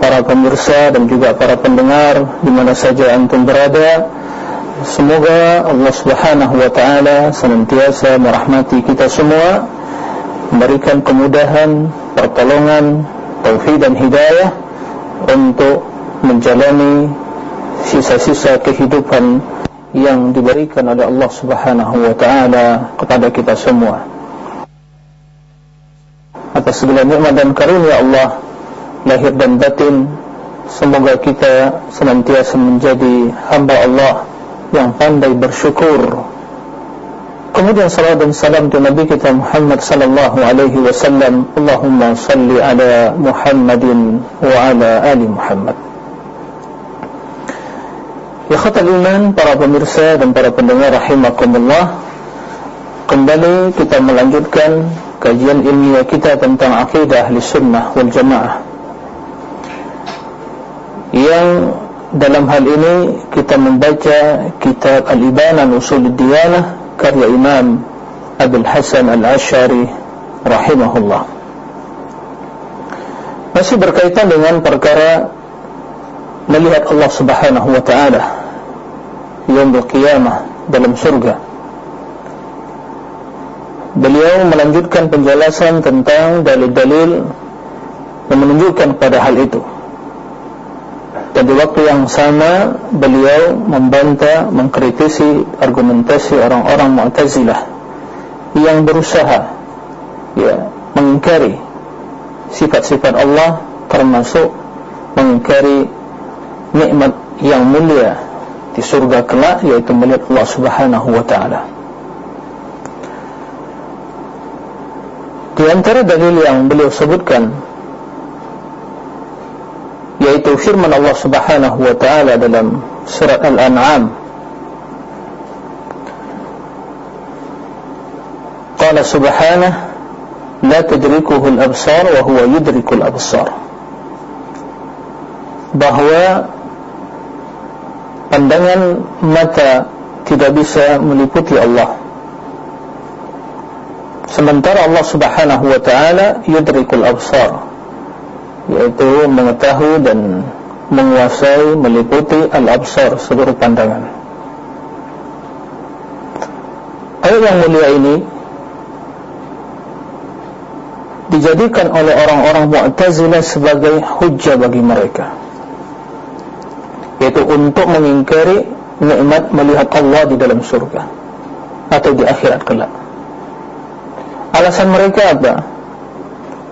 para pemirsa dan juga para pendengar di mana saja antum berada. Semoga Allah Subhanahu wa taala senantiasa merahmati kita semua memberikan kemudahan pertolongan taufik dan hidayah untuk menjalani sisa-sisa kehidupan yang diberikan oleh Allah Subhanahu wa taala kepada kita semua. Atas segala nikmat dan karunia Allah lahir dan batin semoga kita senantiasa menjadi hamba Allah yang pandai bersyukur. Kemudian salam dan salam kepada Nabi kita Muhammad sallallahu alaihi wasallam. Allahumma salli ala Muhammadin wa ala ali Muhammad. Ya khatal iman para pemirsa dan para pendengar rahimakumullah Kembali kita melanjutkan kajian ilmiah kita tentang akidah ahli sunnah wal jamaah yang dalam hal ini kita membaca kitab Al-Ibana Usul Diyanah karya Imam Abdul Hasan Al-Ashari rahimahullah. Masih berkaitan dengan perkara melihat Allah Subhanahu wa taala yang berkiamah dalam surga. Beliau melanjutkan penjelasan tentang dalil-dalil yang menunjukkan pada hal itu dan di waktu yang sama beliau membantah, mengkritisi argumentasi orang-orang Mu'tazilah yang berusaha ya, mengingkari sifat-sifat Allah termasuk mengingkari nikmat yang mulia di surga kelak yaitu melihat Allah Subhanahu wa taala. Di antara dalil yang beliau sebutkan yaitu firman Allah Subhanahu wa taala dalam surat Al-An'am. Qala subhanahu la tudrikuhu al-absar wa huwa yudriku al-absar. Bahwa pandangan mata tidak bisa meliputi Allah. Sementara Allah Subhanahu wa taala yudrikul absar yaitu mengetahui dan menguasai meliputi al-absar seluruh pandangan. Ayat yang mulia ini dijadikan oleh orang-orang mu'tazilah sebagai hujah bagi mereka. Yaitu untuk mengingkari nikmat melihat Allah di dalam surga atau di akhirat kelak. Alasan mereka apa?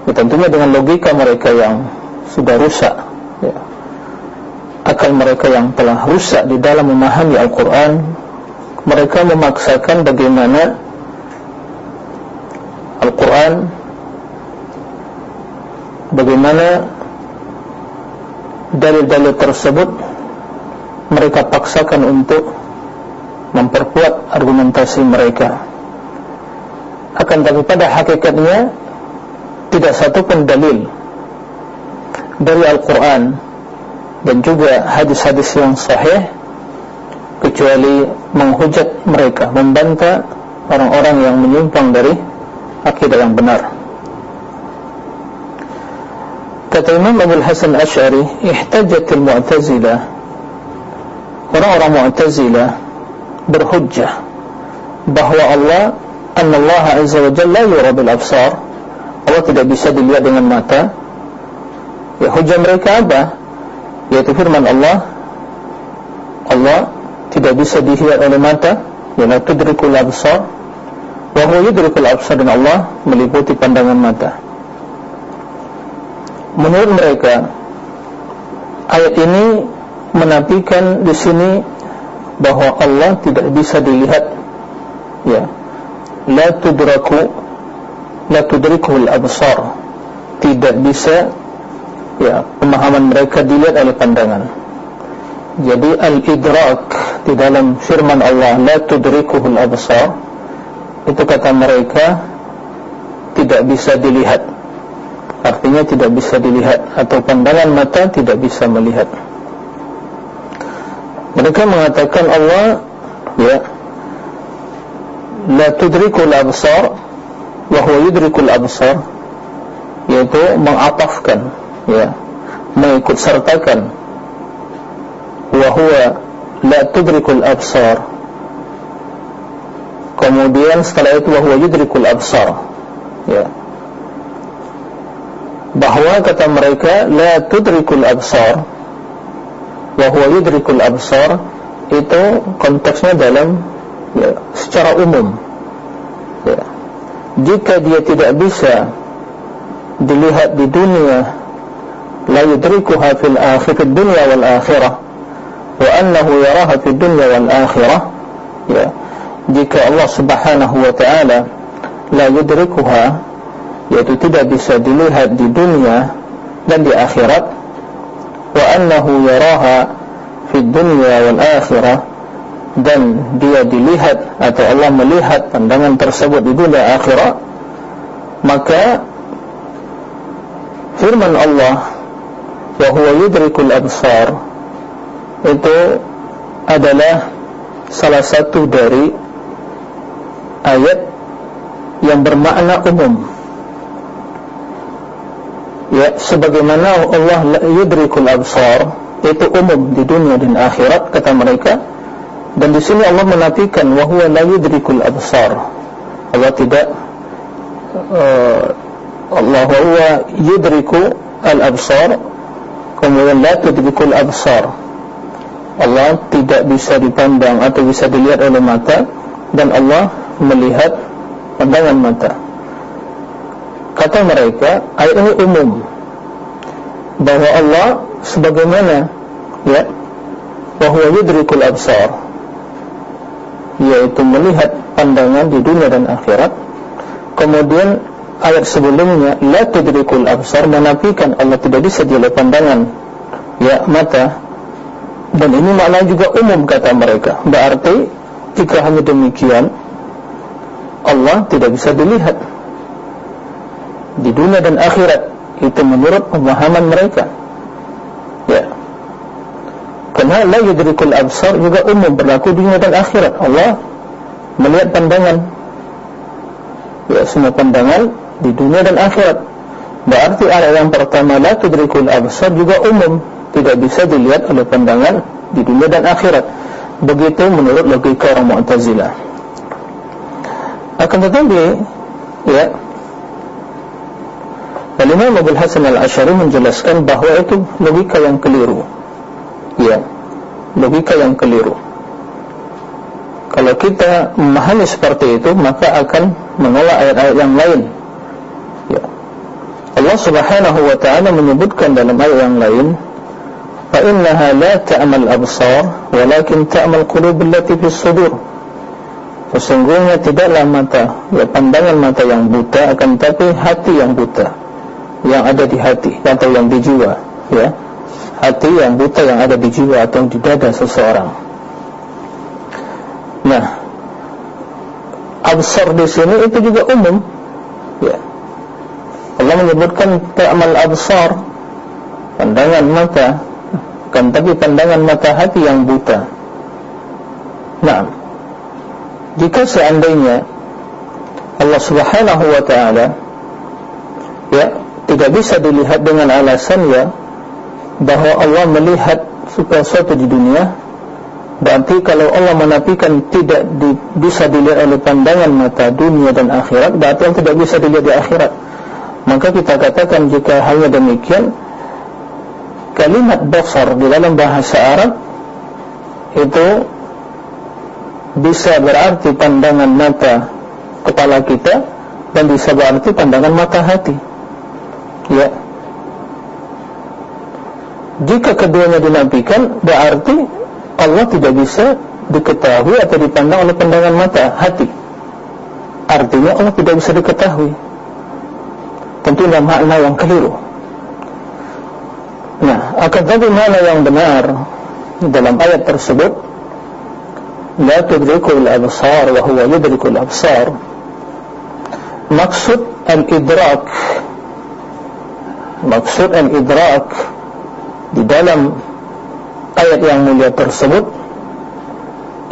Ya, tentunya dengan logika mereka yang sudah rusak ya. akal mereka yang telah rusak di dalam memahami Al-Quran mereka memaksakan bagaimana Al-Quran bagaimana dalil-dalil tersebut mereka paksakan untuk memperkuat argumentasi mereka akan tapi pada hakikatnya tidak satu pun dalil dari Al-Quran dan juga hadis-hadis yang sahih kecuali menghujat mereka, membantah orang-orang yang menyimpang dari akidah yang benar. Kata Imam Abu Hasan Ash'ari, ihtajatil mu'tazilah, orang-orang mu'tazilah berhujjah bahawa Allah, anna Allah Azza wa Jalla yura bil Allah tidak bisa dilihat dengan mata. Ya hujah mereka apa yaitu firman Allah. Allah tidak bisa dilihat oleh mata. Ya la tudrikul absar. Wa huwa yudrikul absar dan Allah meliputi pandangan mata. Menurut mereka ayat ini menafikan di sini bahawa Allah tidak bisa dilihat. Ya la tudraku la tudrikul absar. Tidak bisa ya pemahaman mereka dilihat oleh pandangan. Jadi al-idrak di dalam firman Allah la tudrikuhul absar itu kata mereka tidak bisa dilihat. Artinya tidak bisa dilihat. Atau pandangan mata tidak bisa melihat. Mereka mengatakan Allah ya la tudrikul absar wa huwa yudrikul absar yaitu mengapafkan ya mengikut sertakan. Wa huwa la tudrikul absar. Kemudian setelah itu wa huwa yudrikul absar ya. Bahwa kata mereka la tudrikul absar wa huwa yudrikul absar itu konteksnya dalam ya, secara umum. Jika dia tidak bisa dilihat di dunia la yudrikuha fil akhir dunya wal akhirah. Wa annahu yaraha fid dunya wal akhirah. Ya. Jika Allah Subhanahu wa taala la yudrikuha yaitu tidak bisa dilihat di dunia dan di akhirat wa annahu yaraha fid dunya wal akhirah dan dia dilihat atau Allah melihat pandangan tersebut di dunia akhirat maka firman Allah wa huwa yudrikul absar itu adalah salah satu dari ayat yang bermakna umum. Ya sebagaimana Allah yudrikul absar itu umum di dunia dan akhirat kata mereka dan di sini Allah menafikan wahwa la yudrikul absar. Allah tidak uh, Allah huwa yudriku al absar kemudian la tudrikul absar. Allah tidak bisa dipandang atau bisa dilihat oleh mata dan Allah melihat pandangan mata. Kata mereka ayat ini umum. Bahawa Allah sebagaimana ya bahwa yudrikul absar yaitu melihat pandangan di dunia dan akhirat. Kemudian ayat sebelumnya la tudrikul absar menafikan Allah tidak bisa dilihat pandangan. Ya mata. Dan ini makna juga umum kata mereka. Berarti jika hanya demikian Allah tidak bisa dilihat. Di dunia dan akhirat itu menurut pemahaman mereka. Ya Karena la yudrikul absar juga umum berlaku di dunia dan akhirat. Allah melihat pandangan. Ya, semua pandangan di dunia dan akhirat. Berarti ayat yang pertama la tudrikul absar juga umum, tidak bisa dilihat oleh pandangan di dunia dan akhirat. Begitu menurut logika orang Mu'tazilah. Akan tetapi, ya, Al-Imam Abu Hasan Al-Ashari menjelaskan bahawa itu logika yang keliru ya logika yang keliru. Kalau kita memahami seperti itu maka akan menolak ayat-ayat yang lain. Ya. Allah Subhanahu wa taala menyebutkan dalam ayat yang lain fa innaha la ta'mal absar walakin ta'mal qulub allati fis sudur. Sesungguhnya tidaklah mata ya pandangan mata yang buta akan tapi hati yang buta yang ada di hati atau yang di jiwa ya hati yang buta yang ada di jiwa atau di dada seseorang. Nah, absar di sini itu juga umum. Ya. Allah menyebutkan ta'mal absar pandangan mata kan tapi pandangan mata hati yang buta. Nah, jika seandainya Allah Subhanahu wa taala ya tidak bisa dilihat dengan alasan ya bahawa Allah melihat sesuatu di dunia berarti kalau Allah menafikan tidak di, bisa dilihat oleh pandangan mata dunia dan akhirat berarti yang tidak bisa dilihat di akhirat. Maka kita katakan jika hanya demikian kalimat basar di dalam bahasa Arab itu bisa berarti pandangan mata kepala kita dan bisa berarti pandangan mata hati. Ya jika keduanya dinafikan berarti Allah tidak bisa diketahui atau dipandang oleh pandangan mata hati artinya Allah tidak bisa diketahui tentunya makna yang keliru Nah, akan tetapi mana yang benar dalam ayat tersebut? La tudrikul absar wa huwa yudrikul absar. Maksud al-idrak Maksud al-idrak Di dalam Ayat yang mulia tersebut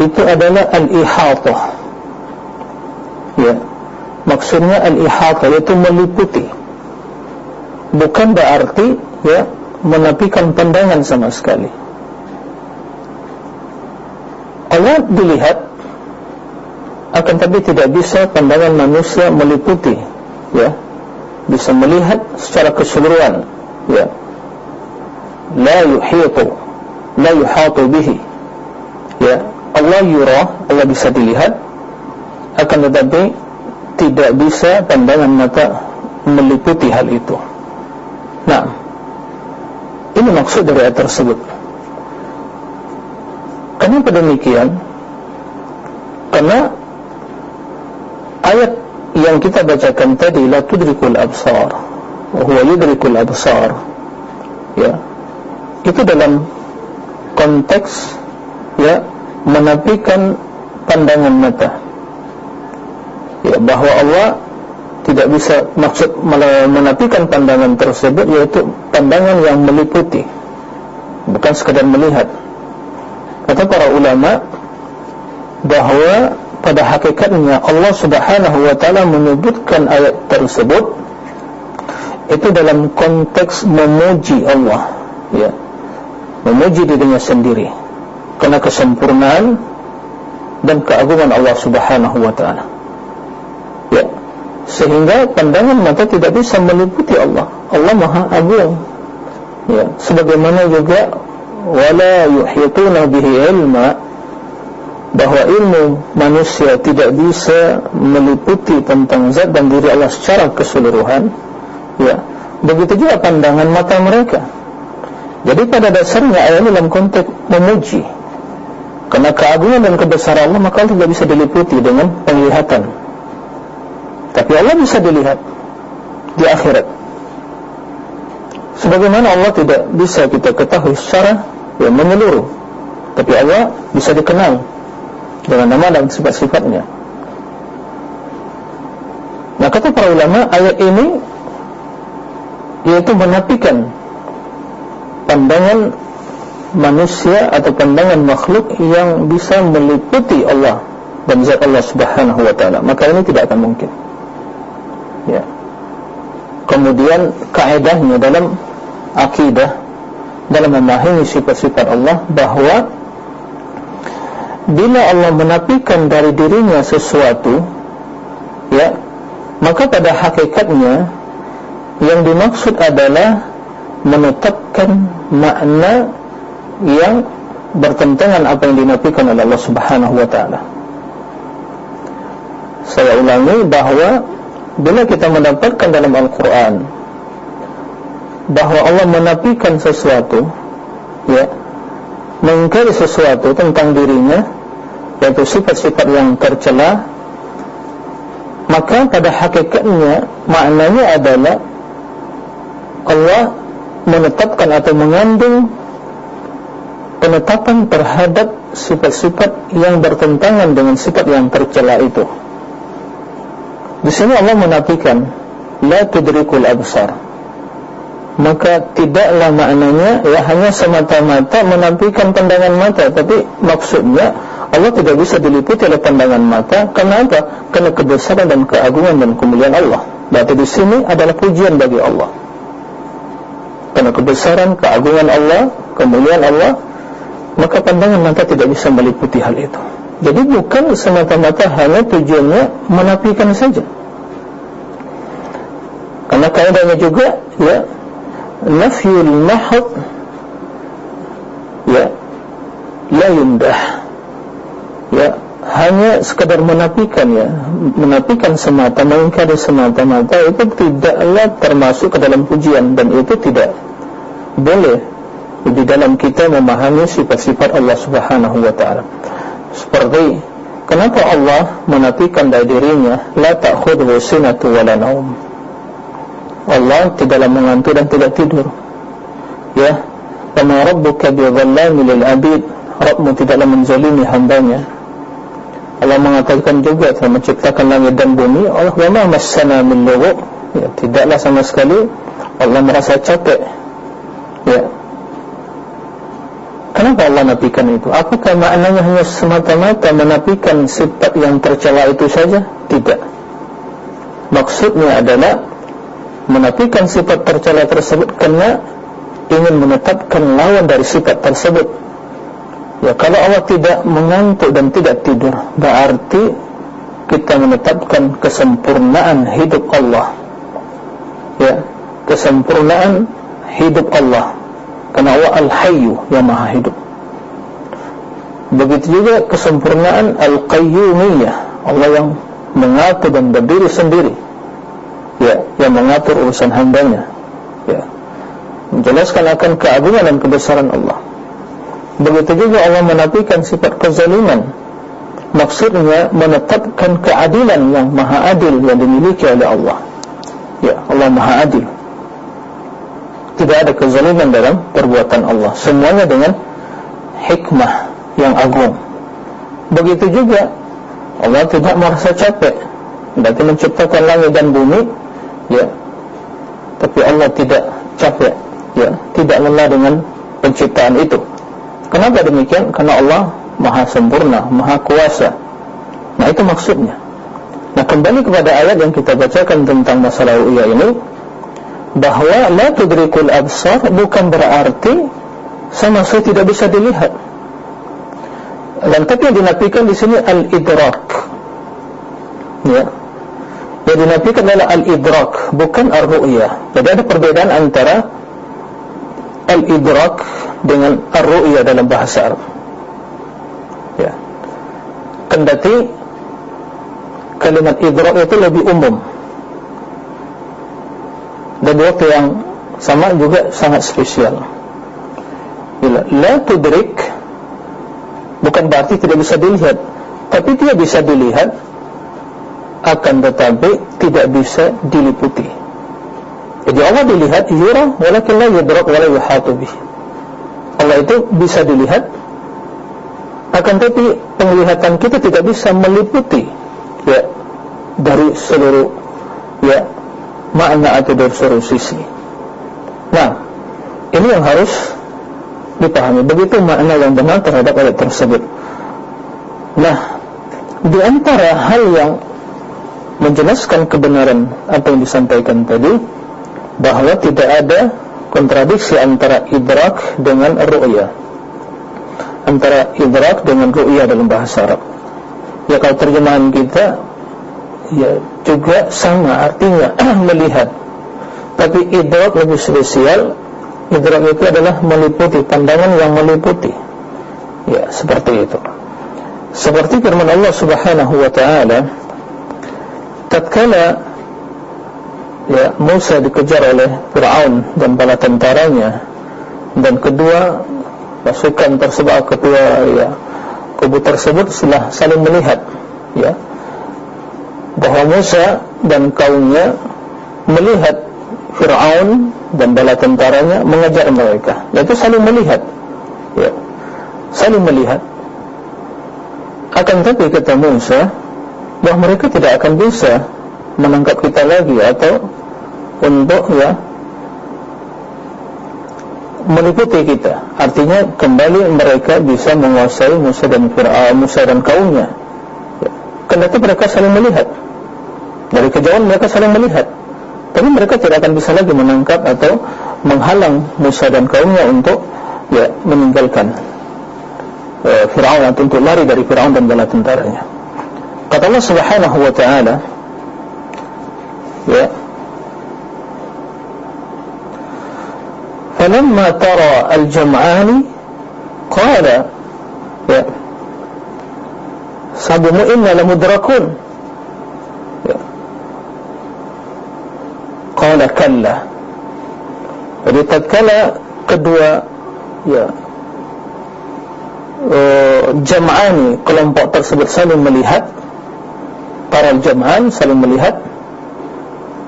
Itu adalah al-ihatah Ya. Maksudnya al-ihatah Iaitu meliputi. Bukan berarti Ya Menapikan pandangan sama sekali. Allah dilihat akan tapi tidak bisa pandangan manusia meliputi ya. Bisa melihat secara keseluruhan ya la yuhitu la yuhatu bihi ya Allah yura Allah bisa dilihat. Akan tetapi tidak bisa pandangan mata meliputi hal itu. Nah ini maksud dari ayat tersebut. Kenapa demikian? Karena ayat yang kita bacakan tadi la tudrikul absar wa huwa yudrikul absar. Ya itu dalam konteks ya menafikan pandangan mata. Ya bahwa Allah tidak bisa maksud menafikan pandangan tersebut yaitu pandangan yang meliputi bukan sekadar melihat. Kata para ulama bahwa pada hakikatnya Allah Subhanahu wa taala menyebutkan ayat tersebut itu dalam konteks memuji Allah ya memuji dirinya sendiri karena kesempurnaan dan keagungan Allah Subhanahu wa taala. Ya. Sehingga pandangan mata tidak bisa meliputi Allah. Allah Maha Agung. Ya. Sebagaimana juga wala yuhituna bihi ilma bahawa ilmu manusia tidak bisa meliputi tentang zat dan diri Allah secara keseluruhan. Ya. Begitu juga pandangan mata mereka jadi pada dasarnya ayat ini dalam konteks memuji. Karena keagungan dan kebesaran Allah maka tidak bisa diliputi dengan penglihatan. Tapi Allah bisa dilihat di akhirat. Sebagaimana Allah tidak bisa kita ketahui secara yang menyeluruh. Tapi Allah bisa dikenal dengan nama dan sifat-sifatnya. Nah kata para ulama ayat ini yaitu menafikan pandangan manusia atau pandangan makhluk yang bisa meliputi Allah dan zat Allah Subhanahu wa taala. Maka ini tidak akan mungkin. Ya. Kemudian kaedahnya dalam akidah dalam memahami sifat-sifat Allah bahawa bila Allah menafikan dari dirinya sesuatu ya maka pada hakikatnya yang dimaksud adalah menetapkan makna yang bertentangan apa yang dinafikan oleh Allah Subhanahu wa taala. Saya ulangi bahawa bila kita mendapatkan dalam Al-Quran bahawa Allah menafikan sesuatu ya mengingkari sesuatu tentang dirinya yaitu sifat-sifat yang tercela maka pada hakikatnya maknanya adalah Allah menetapkan atau mengandung penetapan terhadap sifat-sifat yang bertentangan dengan sifat yang tercela itu. Di sini Allah menafikan la tudrikul absar. Maka tidaklah maknanya ya hanya semata-mata menampilkan pandangan mata tapi maksudnya Allah tidak bisa diliputi oleh pandangan mata. Karena apa? karena kebesaran dan keagungan dan kemuliaan Allah. Berarti di sini adalah pujian bagi Allah karena kebesaran, keagungan Allah kemuliaan Allah maka pandangan mata tidak bisa meliputi hal itu. Jadi bukan semata-mata hanya tujuannya menafikan saja. Karena kaidahnya juga ya nafyul mahad ya la yundah. Ya hanya sekadar menafikan ya menafikan semata mengingkari semata-mata itu tidaklah termasuk ke dalam pujian dan itu tidak boleh di dalam kita memahami sifat-sifat Allah Subhanahu wa taala. Seperti kenapa Allah menafikan dari dirinya la ta'khudhu sinatu wa la naum Allah tidaklah mengantuk dan tidak tidur. Ya Kama Rabbuka bi'adhallami lil'abid Rabbmu tidaklah menzalimi hambanya. Allah mengatakan juga telah menciptakan langit dan bumi. Allah wama massana min ya tidaklah sama sekali. Allah merasa capek ya Kenapa Allah nafikan itu? Apakah maknanya hanya semata-mata menafikan sifat yang tercela itu saja? Tidak. Maksudnya adalah menafikan sifat tercela tersebut karena ingin menetapkan lawan dari sifat tersebut. Ya, kalau Allah tidak mengantuk dan tidak tidur, berarti kita menetapkan kesempurnaan hidup Allah. Ya, kesempurnaan hidup Allah. Karena Allah Al-Hayyu yang maha hidup. Begitu juga kesempurnaan Al-Qayyumiyah. Allah yang mengatur dan berdiri sendiri. Ya, yang mengatur urusan hambanya. Ya. Menjelaskan akan keagungan dan kebesaran Allah. Begitu juga Allah menafikan sifat kezaliman. Maksudnya menetapkan keadilan yang maha adil yang dimiliki oleh Allah. Ya, Allah maha adil tidak ada kezaliman dalam perbuatan Allah. Semuanya dengan hikmah yang agung. Begitu juga Allah tidak merasa capek. Berarti menciptakan langit dan bumi ya. Tapi Allah tidak capek ya. Tidak lelah dengan penciptaan itu. Kenapa demikian? Karena Allah maha sempurna maha kuasa. Nah itu maksudnya. Nah kembali kepada ayat yang kita bacakan tentang masalah uya ini bahawa la tudrikul absar bukan berarti sama sekali tidak bisa dilihat. Dan tapi yang dinafikan di sini al-idrak. Ya. Yang dinafikan adalah al-idrak, bukan ar-ru'yah. Jadi ada perbedaan antara al-idrak dengan ar-ru'yah dalam bahasa Arab. Ya. Kendati kalimat idrak itu lebih umum dan waktu yang sama juga sangat spesial. Bila la tudrik bukan berarti tidak bisa dilihat. Tapi dia bisa dilihat akan tetapi tidak bisa diliputi. Jadi Allah dilihat yura walakin la yudrak wala yuhatu bih. Allah itu bisa dilihat akan tetapi penglihatan kita tidak bisa meliputi. Ya dari seluruh ya makna atau dari sisi. Nah, ini yang harus dipahami. Begitu makna yang benar terhadap ayat tersebut. Nah, di antara hal yang menjelaskan kebenaran apa yang disampaikan tadi, bahawa tidak ada kontradiksi antara idrak dengan ru'ya. Antara idrak dengan ru'ya dalam bahasa Arab. Ya kalau terjemahan kita ya juga sama artinya melihat. Tapi idrak lebih spesial idrak itu adalah meliputi pandangan yang meliputi. Ya seperti itu. Seperti firman Allah subhanahu wa ta'ala tatkala ya Musa dikejar oleh Fir'aun dan bala tentaranya dan kedua pasukan tersebut kedua ya kubu tersebut sudah saling melihat ya bahawa Musa dan kaumnya melihat Fir'aun dan bala tentaranya mengejar mereka. Itu saling melihat. Ya. saling melihat. Akan tapi kata Musa bahawa mereka tidak akan bisa menangkap kita lagi atau untuk ya meliputi kita. Artinya kembali mereka bisa menguasai Musa dan Fir'aun Musa dan kaumnya. Ya. kenapa mereka saling melihat dari kejauhan mereka saling melihat Tapi mereka tidak akan bisa lagi menangkap atau menghalang Musa dan kaumnya untuk ya meninggalkan uh, Fir'aun atau untuk lari dari Fir'aun dan bala tentaranya Kata Allah subhanahu wa ta'ala Ya فلما ترى الجمعان قال يا صابوا إنا لمدركون Qala kalla. Jadi tatkala kedua ya uh, jam'ani kelompok tersebut saling melihat para jam'an saling melihat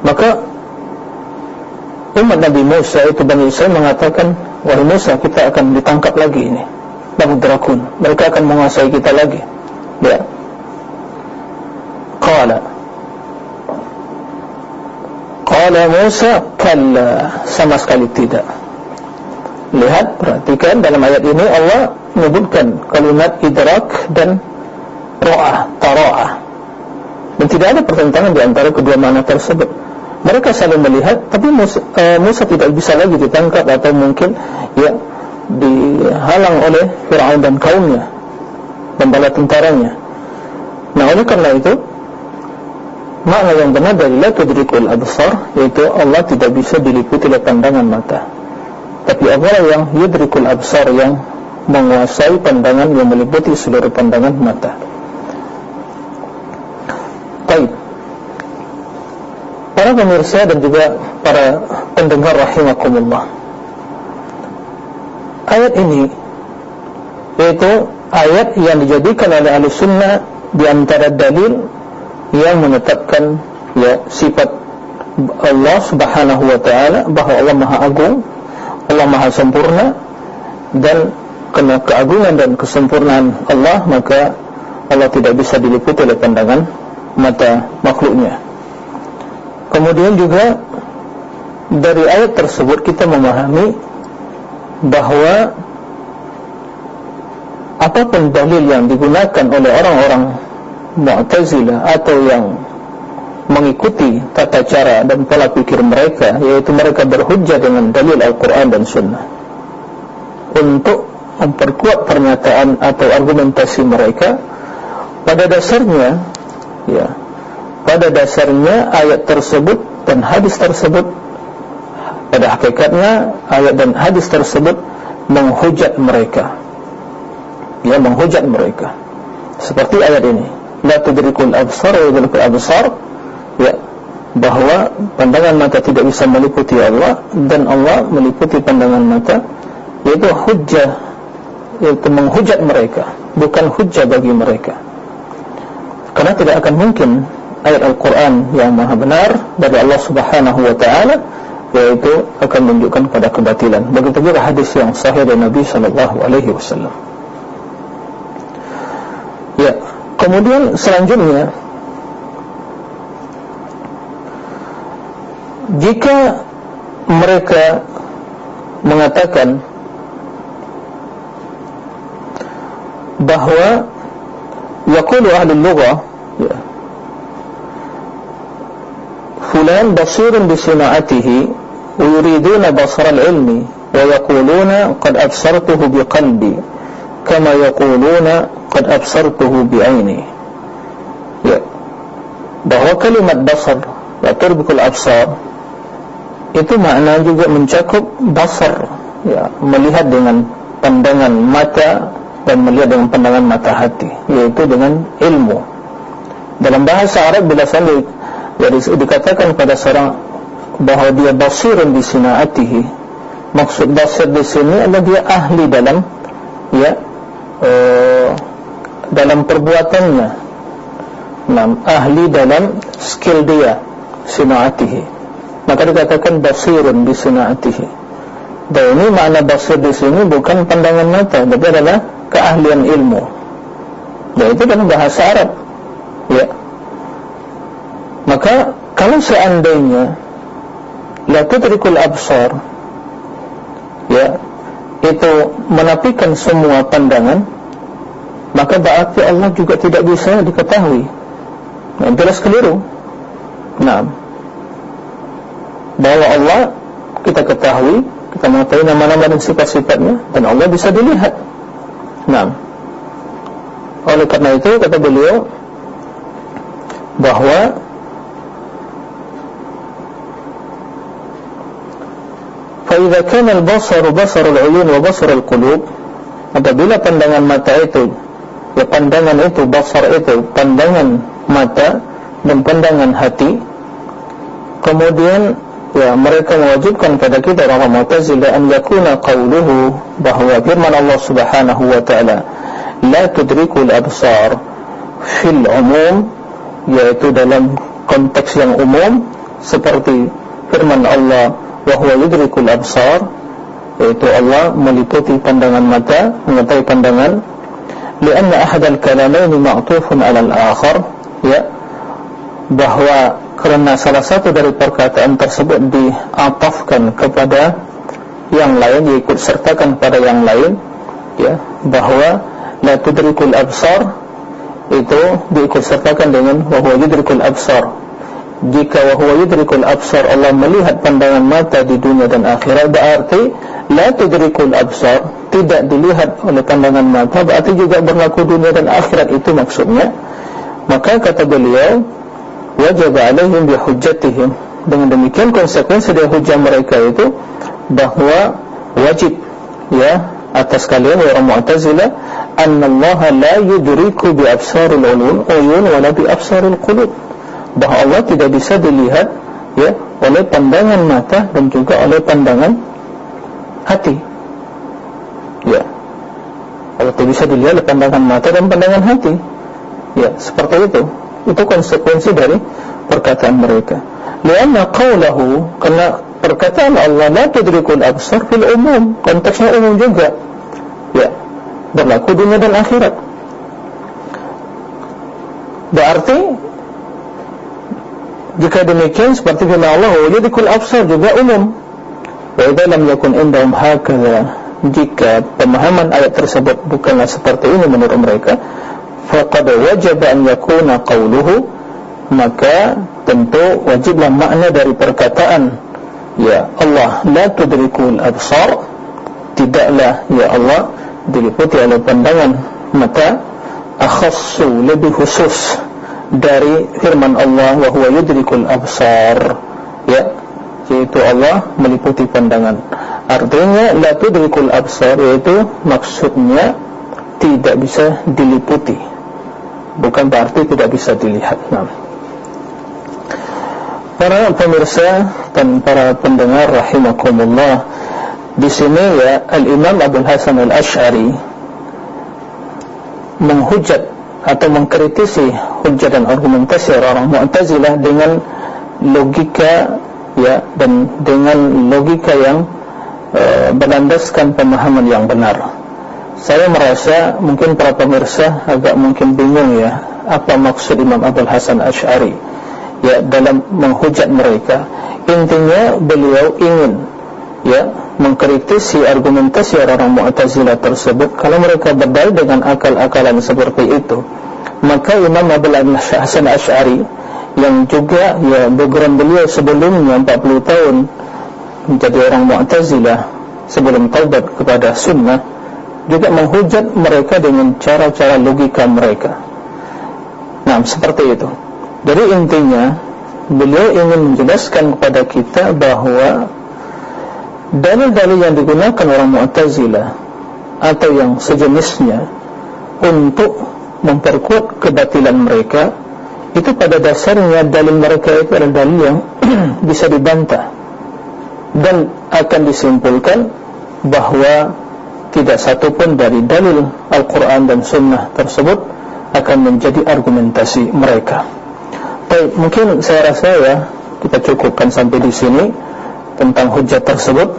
maka umat Nabi Musa itu Bani Israel mengatakan wahai Musa kita akan ditangkap lagi ini. Bang Drakun mereka akan menguasai kita lagi. Ya. Qala qala Musa kalla. Sama sekali tidak. Lihat perhatikan dalam ayat ini Allah menyebutkan kalimat idrak dan ro'ah taro'ah. Dan tidak ada pertentangan di antara kedua makna tersebut. Mereka saling melihat tapi Musa, uh, Musa tidak bisa lagi ditangkap atau mungkin ya dihalang oleh Fir'aun dan kaumnya dan bala tentaranya. Nah oleh karena itu makna yang benar dari la tudrikul absar yaitu Allah tidak bisa diliputi oleh pandangan mata. Tapi Allah yang yudrikul absar yang menguasai pandangan yang meliputi seluruh pandangan mata? Baik. Para pemirsa dan juga para pendengar rahimakumullah. Ayat ini yaitu ayat yang dijadikan oleh ahli sunnah di antara dalil yang menetapkan ya sifat Allah subhanahu wa ta'ala bahawa Allah maha agung Allah maha sempurna dan kena keagungan dan kesempurnaan Allah maka Allah tidak bisa diliputi oleh pandangan mata makhluknya. Kemudian juga dari ayat tersebut kita memahami bahawa apapun dalil yang digunakan oleh orang-orang Mu'tazilah atau yang mengikuti tata cara dan pola pikir mereka yaitu mereka berhujjah dengan dalil Al-Quran dan Sunnah. Untuk memperkuat pernyataan atau argumentasi mereka pada dasarnya ya pada dasarnya ayat tersebut dan hadis tersebut pada hakikatnya ayat dan hadis tersebut menghujat mereka. Ya menghujat mereka. Seperti ayat ini la tudrikul absar wa yudrikul absar. Ya bahawa pandangan mata tidak bisa meliputi Allah dan Allah meliputi pandangan mata. Yaitu hujjah yaitu menghujat mereka bukan hujjah bagi mereka. Karena tidak akan mungkin ayat Al-Quran yang maha benar dari Allah subhanahu wa ta'ala yaitu akan menunjukkan pada kebatilan. Begitu juga hadis yang sahih dari Nabi sallallahu alaihi wasallam ya Kemudian selanjutnya Jika mereka mengatakan bahawa yaqulu ahli lughah ya, fulan basirun bi sina'atihi wa yuriduna basra al-ilmi wa yaquluna qad absartuhu bi qalbi kama yaquluna qad absartuhu bi aini ya. Bahwa kalimat basar wa turbikul absar itu makna juga mencakup basar. Ya melihat dengan pandangan mata dan melihat dengan pandangan mata hati yaitu dengan ilmu. Dalam bahasa Arab bila salih ya, dikatakan pada seorang bahwa dia basirun di sinaatihi maksud basir di sini adalah dia ahli dalam ya eh, dalam perbuatannya. Nam ahli dalam skill dia sinaatihi. Maka dikatakan basirun di sinaatihi. Dan ini makna basir di sini bukan pandangan mata tapi adalah keahlian ilmu. Dan itu dalam bahasa Arab. Ya. Maka kalau seandainya la tudrikul absar ya itu menafikan semua pandangan maka berarti Allah juga tidak bisa diketahui nah, jelas keliru nah bahwa Allah kita ketahui kita mengetahui nama-nama dan sifat-sifatnya dan Allah bisa dilihat nah oleh karena itu kata beliau bahawa فإذا كان البصر بصر العيون وبصر القلوب apabila pandangan mata itu ya pandangan itu basar itu pandangan mata dan pandangan hati. Kemudian ya mereka mewajibkan pada kita orang Mu'tazilah an yakuna qawluhu bahwa firman Allah Subhanahu wa taala la tudrikul absar fil umum yaitu dalam konteks yang umum seperti firman Allah wa huwa absar yaitu Allah meliputi pandangan mata mengetahui pandangan lianna ahad al-kalamain ma'tufun 'ala al-akhar ya. bahwa kerana salah satu dari perkataan tersebut diatafkan kepada yang lain diikut sertakan pada yang lain ya. Bahwa la tudrikul absar itu diikut sertakan dengan wa huwa yudrikul absar. Jika wa huwa yudrikul absar Allah melihat pandangan mata di dunia dan akhirat berarti la tudrikul absar tidak dilihat oleh pandangan mata berarti juga berlaku dunia dan akhirat itu maksudnya. Maka kata beliau wajib alaihim bi hujjatihim dengan demikian konsekuensi dari hujah mereka itu bahawa wajib ya atas kalian orang Mu'tazilah Allah la yudriku bi absaril ulun uyun wala bi absaril qulub. Bahawa Allah tidak bisa dilihat ya oleh pandangan mata dan juga oleh pandangan hati ya. Allah tidak bisa dilihat oleh pandangan mata dan pandangan hati. Ya seperti itu. Itu konsekuensi dari perkataan mereka. Lianna qawlahu karena perkataan Allah la tudrikul absar fil umum. Konteksnya umum juga. Ya. Berlaku dunia dan akhirat. Berarti jika demikian seperti firman Allah wajidikul absar juga umum. Wa idza lam yakun indahum hakadha jika pemahaman ayat tersebut bukanlah seperti ini menurut mereka faqad wajib an yakuna qawluhu maka tentu wajiblah makna dari perkataan ya Allah la tudrikul absar tidaklah ya Allah diliputi oleh pandangan mata akhassu lebih khusus dari firman Allah wa huwa yudrikul absar ya yaitu Allah meliputi pandangan artinya la tudrikul absar yaitu maksudnya tidak bisa diliputi bukan berarti tidak bisa dilihat. Nah. Para pemirsa dan para pendengar rahimakumullah, di sini ya Al Imam Abu Hasan Al Ashari menghujat atau mengkritisi hujat dan argumentasi orang Mu'tazilah dengan logika ya dan dengan logika yang uh, berlandaskan pemahaman yang benar. Saya merasa mungkin para pemirsa agak mungkin bingung ya apa maksud Imam Abdul Hasan Ash'ari ya dalam menghujat mereka. Intinya beliau ingin ya mengkritisi argumentasi orang-orang Mu'tazilah tersebut kalau mereka berdalil dengan akal-akalan seperti itu. Maka Imam Abdul Hasan Ash'ari yang juga ya background beliau sebelumnya 40 tahun menjadi orang Mu'tazilah sebelum taubat kepada sunnah juga menghujat mereka dengan cara-cara logika mereka. Nah, seperti itu. Jadi intinya, beliau ingin menjelaskan kepada kita bahawa dalil-dalil yang digunakan orang Mu'tazilah atau yang sejenisnya untuk memperkuat kebatilan mereka itu pada dasarnya dalil mereka itu adalah dalil yang bisa dibantah dan akan disimpulkan bahawa tidak satu pun dari dalil Al-Quran dan Sunnah tersebut akan menjadi argumentasi mereka. Baik, mungkin saya rasa ya kita cukupkan sampai di sini tentang hujat tersebut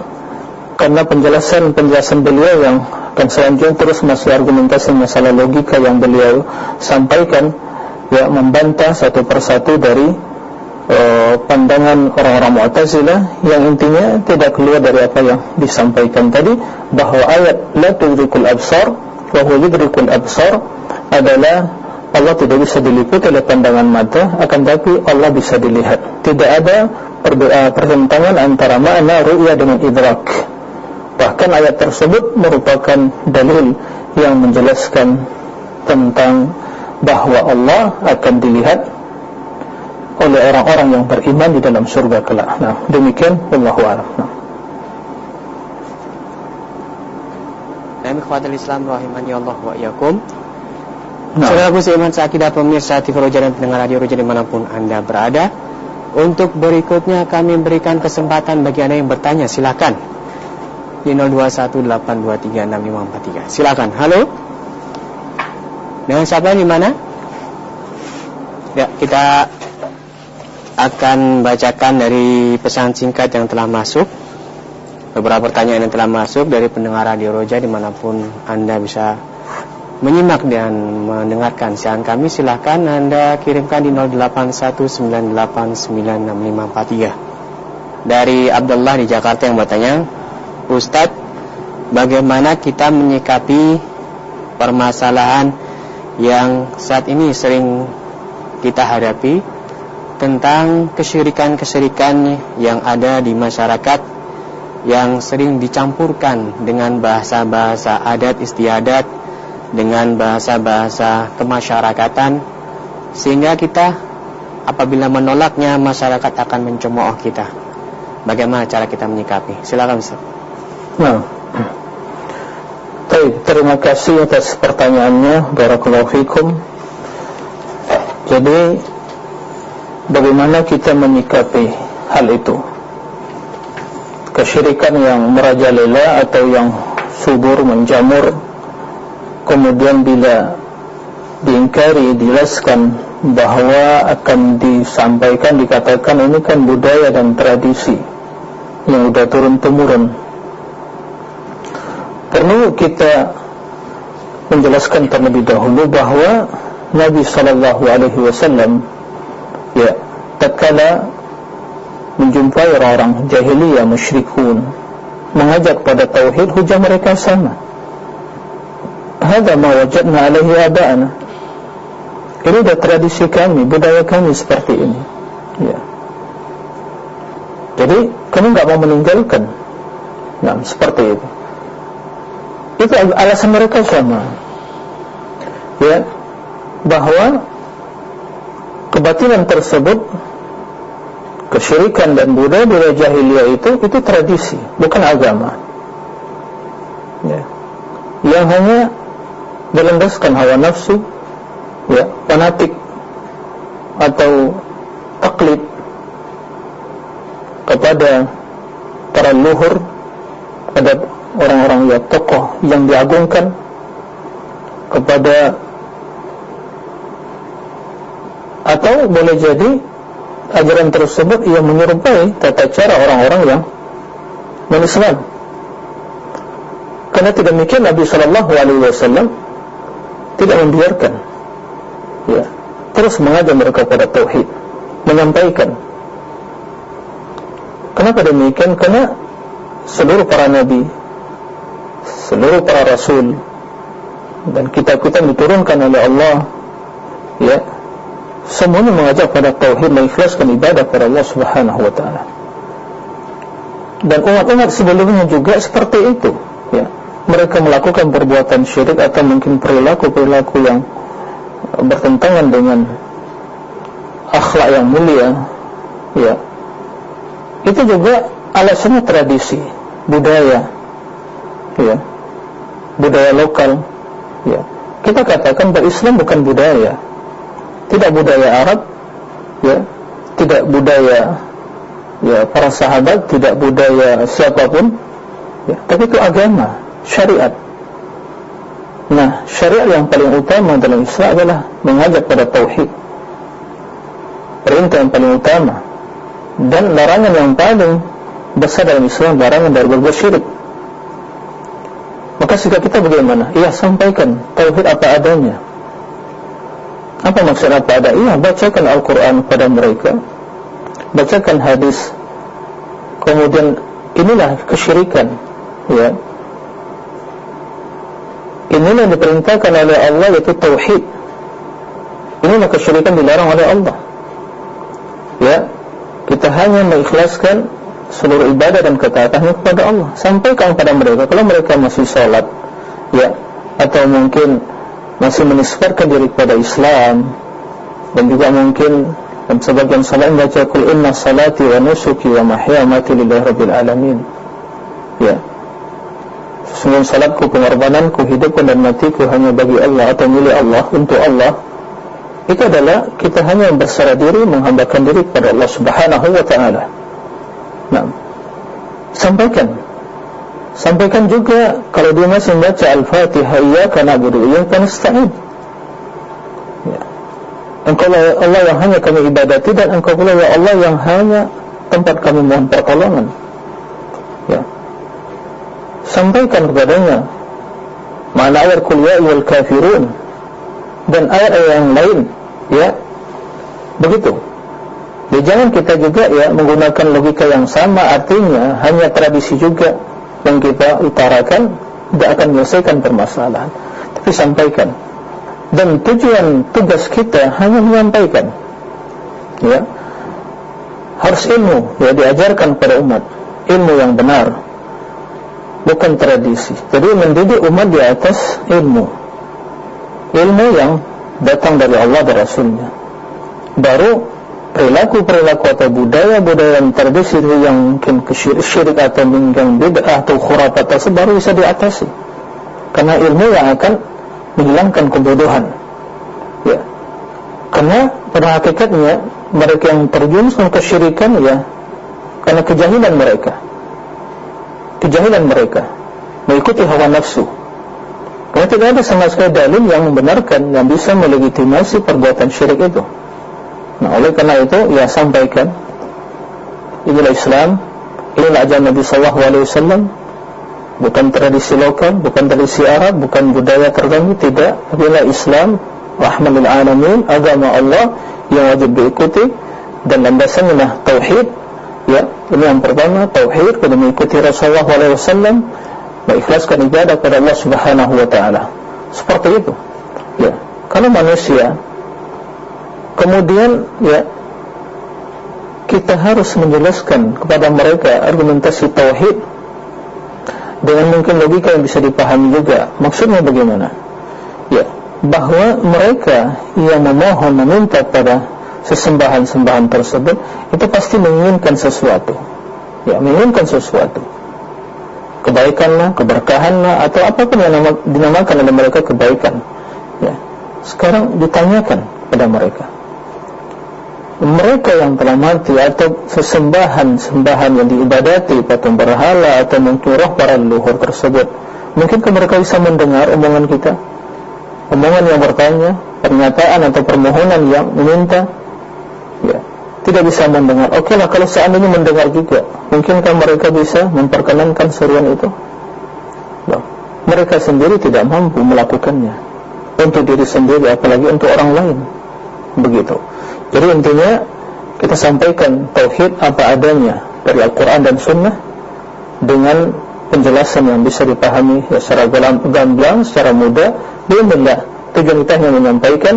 karena penjelasan-penjelasan beliau yang akan selanjutnya terus masih argumentasi masalah logika yang beliau sampaikan ya membantah satu persatu dari uh, pandangan orang-orang Mu'tazilah yang intinya tidak keluar dari apa yang disampaikan tadi bahawa ayat la tudrikul absar wa huwa yudrikul absar adalah Allah tidak bisa diliputi oleh pandangan mata akan tapi Allah bisa dilihat. Tidak ada pertentangan antara makna ru'ya dengan idrak. Bahkan ayat tersebut merupakan dalil yang menjelaskan tentang bahawa Allah akan dilihat oleh orang-orang yang beriman di dalam surga kelak. Nah, demikian wallahu a'lam. Nah. Kami kepada Islam rahimani Allah wa iyyakum. Nah. Saudara Gus Iman pemirsa TV Roja dan pendengar radio Roja dimanapun Anda berada. Untuk berikutnya kami berikan kesempatan bagi Anda yang bertanya, silakan. Di 0218236543. Silakan. Halo. Dengan siapa di mana? Ya, kita akan bacakan dari pesan singkat yang telah masuk. Beberapa pertanyaan yang telah masuk dari pendengar Radio Roja di mana pun Anda bisa menyimak dan mendengarkan. Siaran kami silahkan Anda kirimkan di 0819896543 dari Abdullah di Jakarta yang bertanya Ustadz bagaimana kita menyikapi permasalahan yang saat ini sering kita hadapi tentang kesyirikan-kesyirikan yang ada di masyarakat yang sering dicampurkan dengan bahasa-bahasa adat istiadat dengan bahasa-bahasa kemasyarakatan sehingga kita apabila menolaknya masyarakat akan mencemooh kita. Bagaimana cara kita menyikapi? Silakan Ustaz. Nah. Baik, terima kasih atas pertanyaannya. Barakallahu fikum. Jadi bagaimana kita menyikapi hal itu? Kesyirikan yang merajalela atau yang subur menjamur kemudian bila diingkari, dijelaskan bahawa akan disampaikan, dikatakan ini kan budaya dan tradisi yang sudah turun-temurun. Perlu kita menjelaskan terlebih dahulu bahawa Nabi sallallahu alaihi wasallam ya tatkala menjumpai orang-orang jahiliyah musyrikun mengajak pada tauhid hujah mereka sama. Hada ma wajadna alaihi aba'ana. Ini dah tradisi kami, budaya kami seperti ini. Ya. Jadi kami tidak mau meninggalkan? Nah, seperti itu. Itu alasan mereka sama. Ya Bahawa Kebatilan tersebut Kesyirikan dan budaya-budaya jahiliyah itu Itu tradisi, bukan agama. Ya. Yang hanya berlandaskan hawa nafsu ya fanatik atau taklid kepada para luhur pada orang-orang ya tokoh yang diagungkan kepada atau boleh jadi ajaran tersebut yang menyerupai tata cara orang-orang yang non-Islam. Karena tidak demikian Nabi Wasallam tidak membiarkan ya terus mengajak mereka pada tauhid menyampaikan kenapa demikian karena seluruh para nabi seluruh para rasul dan kitab-kitab diturunkan oleh Allah ya semuanya mengajak pada tauhid mengikhlaskan ibadah kepada Allah Subhanahu wa taala. Dan umat-umat sebelumnya juga seperti itu ya. Mereka melakukan perbuatan syirik atau mungkin perilaku-perilaku yang bertentangan dengan akhlak yang mulia ya. Itu juga alasannya tradisi budaya ya. Budaya lokal ya. Kita katakan berislam bukan budaya tidak budaya Arab ya tidak budaya ya para sahabat tidak budaya siapapun ya tapi itu agama syariat. Nah, syariat yang paling utama dalam Islam adalah mengajak pada tauhid. Perintah yang paling utama dan larangan yang paling besar dalam Islam larangan dari berbuat syirik. Maka sikap kita bagaimana? Ia sampaikan tauhid apa adanya. Apa maksud apa ada? Ia bacakan Al-Quran kepada mereka. Bacakan hadis. Kemudian inilah kesyirikan. Ya, Inilah yang diperintahkan oleh Allah yaitu Tauhid Inilah kesyirikan dilarang oleh Allah Ya Kita hanya mengikhlaskan seluruh ibadah dan ketaatannya kepada Allah Sampaikan kepada mereka Kalau mereka masih sholat Ya Atau mungkin masih menisbarkan diri kepada Islam Dan juga mungkin dan sebagian salat baca Kul inna salati wa nusuki wa mahya mati lillahi rabbil alamin. Ya. Sesungguhnya salatku, pengorbananku, hidupku dan matiku hanya bagi Allah atau milik Allah, untuk Allah. Itu adalah kita hanya berserah diri, menghambakan diri kepada Allah subhanahu wa ta'ala. Nah, sampaikan Sampaikan juga kalau dia masih membaca Al-Fatihah Iyaka na'budu Iyaka nasta'id ya. Engkau Allah yang hanya kami ibadati Dan engkau pula ya Allah yang hanya tempat kami mohon pertolongan. Ya. Sampaikan kepadanya mana ayat kul ya wal kafirun? Dan ayat-ayat yang lain ya begitu. Ya jangan kita juga ya menggunakan logika yang sama artinya hanya tradisi juga yang kita utarakan tidak akan menyelesaikan permasalahan tapi sampaikan. Dan tujuan tugas kita hanya menyampaikan. Ya. Harus ilmu ya diajarkan pada umat. Ilmu yang benar. Bukan tradisi. Jadi mendidik umat di atas ilmu. Ilmu yang datang dari Allah dan Rasulnya. Baru perilaku-perilaku atau budaya-budaya yang tradisi yang mungkin syirik atau mungkin bid'ah atau khurafat tersebut baru bisa diatasi. Karena ilmu yang akan menghilangkan kebodohan. Ya. Karena pada hakikatnya mereka yang terjun ke kesyirikan ya karena kejahilan mereka. Kejahilan mereka. Mengikuti hawa nafsu. Karena tidak ada sama sekali dalil yang membenarkan yang bisa melegitimasi perbuatan syirik itu nah oleh karena itu ya sampaikan inilah Islam inilah ajaran Nabi Sallallahu Alaihi Wasallam. Bukan tradisi lokal bukan tradisi Arab bukan budaya tertentu tidak. Inilah Islam rahmatul alamin agama Allah yang wajib diikuti. Dan landasannya lah tauhid. Ya ini yang pertama tauhid kemudian mengikuti Rasulullah SAW mengikhlaskan ibadah kepada Allah Subhanahu Wa Taala. Seperti itu. Ya kalau manusia kemudian ya kita harus menjelaskan kepada mereka argumentasi tauhid dengan mungkin logika yang bisa dipahami juga. Maksudnya bagaimana? Ya bahawa mereka yang memohon meminta pada sesembahan-sembahan tersebut itu pasti menginginkan sesuatu. Ya menginginkan sesuatu. Kebaikanlah keberkahanlah atau apa pun yang nama, dinamakan oleh mereka kebaikan. Ya sekarang ditanyakan pada mereka mereka yang telah mati atau sesembahan-sembahan yang diibadati patung berhala atau mungkin roh para leluhur tersebut mungkinkah mereka bisa mendengar omongan kita omongan yang bertanya pernyataan atau permohonan yang meminta ya, tidak bisa mendengar. Oke lah kalau seandainya mendengar juga, mungkinkah mereka bisa memperkenankan seruan itu? Nah, mereka sendiri tidak mampu melakukannya untuk diri sendiri, apalagi untuk orang lain. Begitu. Jadi intinya kita sampaikan tauhid apa adanya dari Al-Quran dan Sunnah dengan penjelasan yang bisa dipahami ya, secara gamblang, secara mudah. Bila tujuan kita hanya menyampaikan,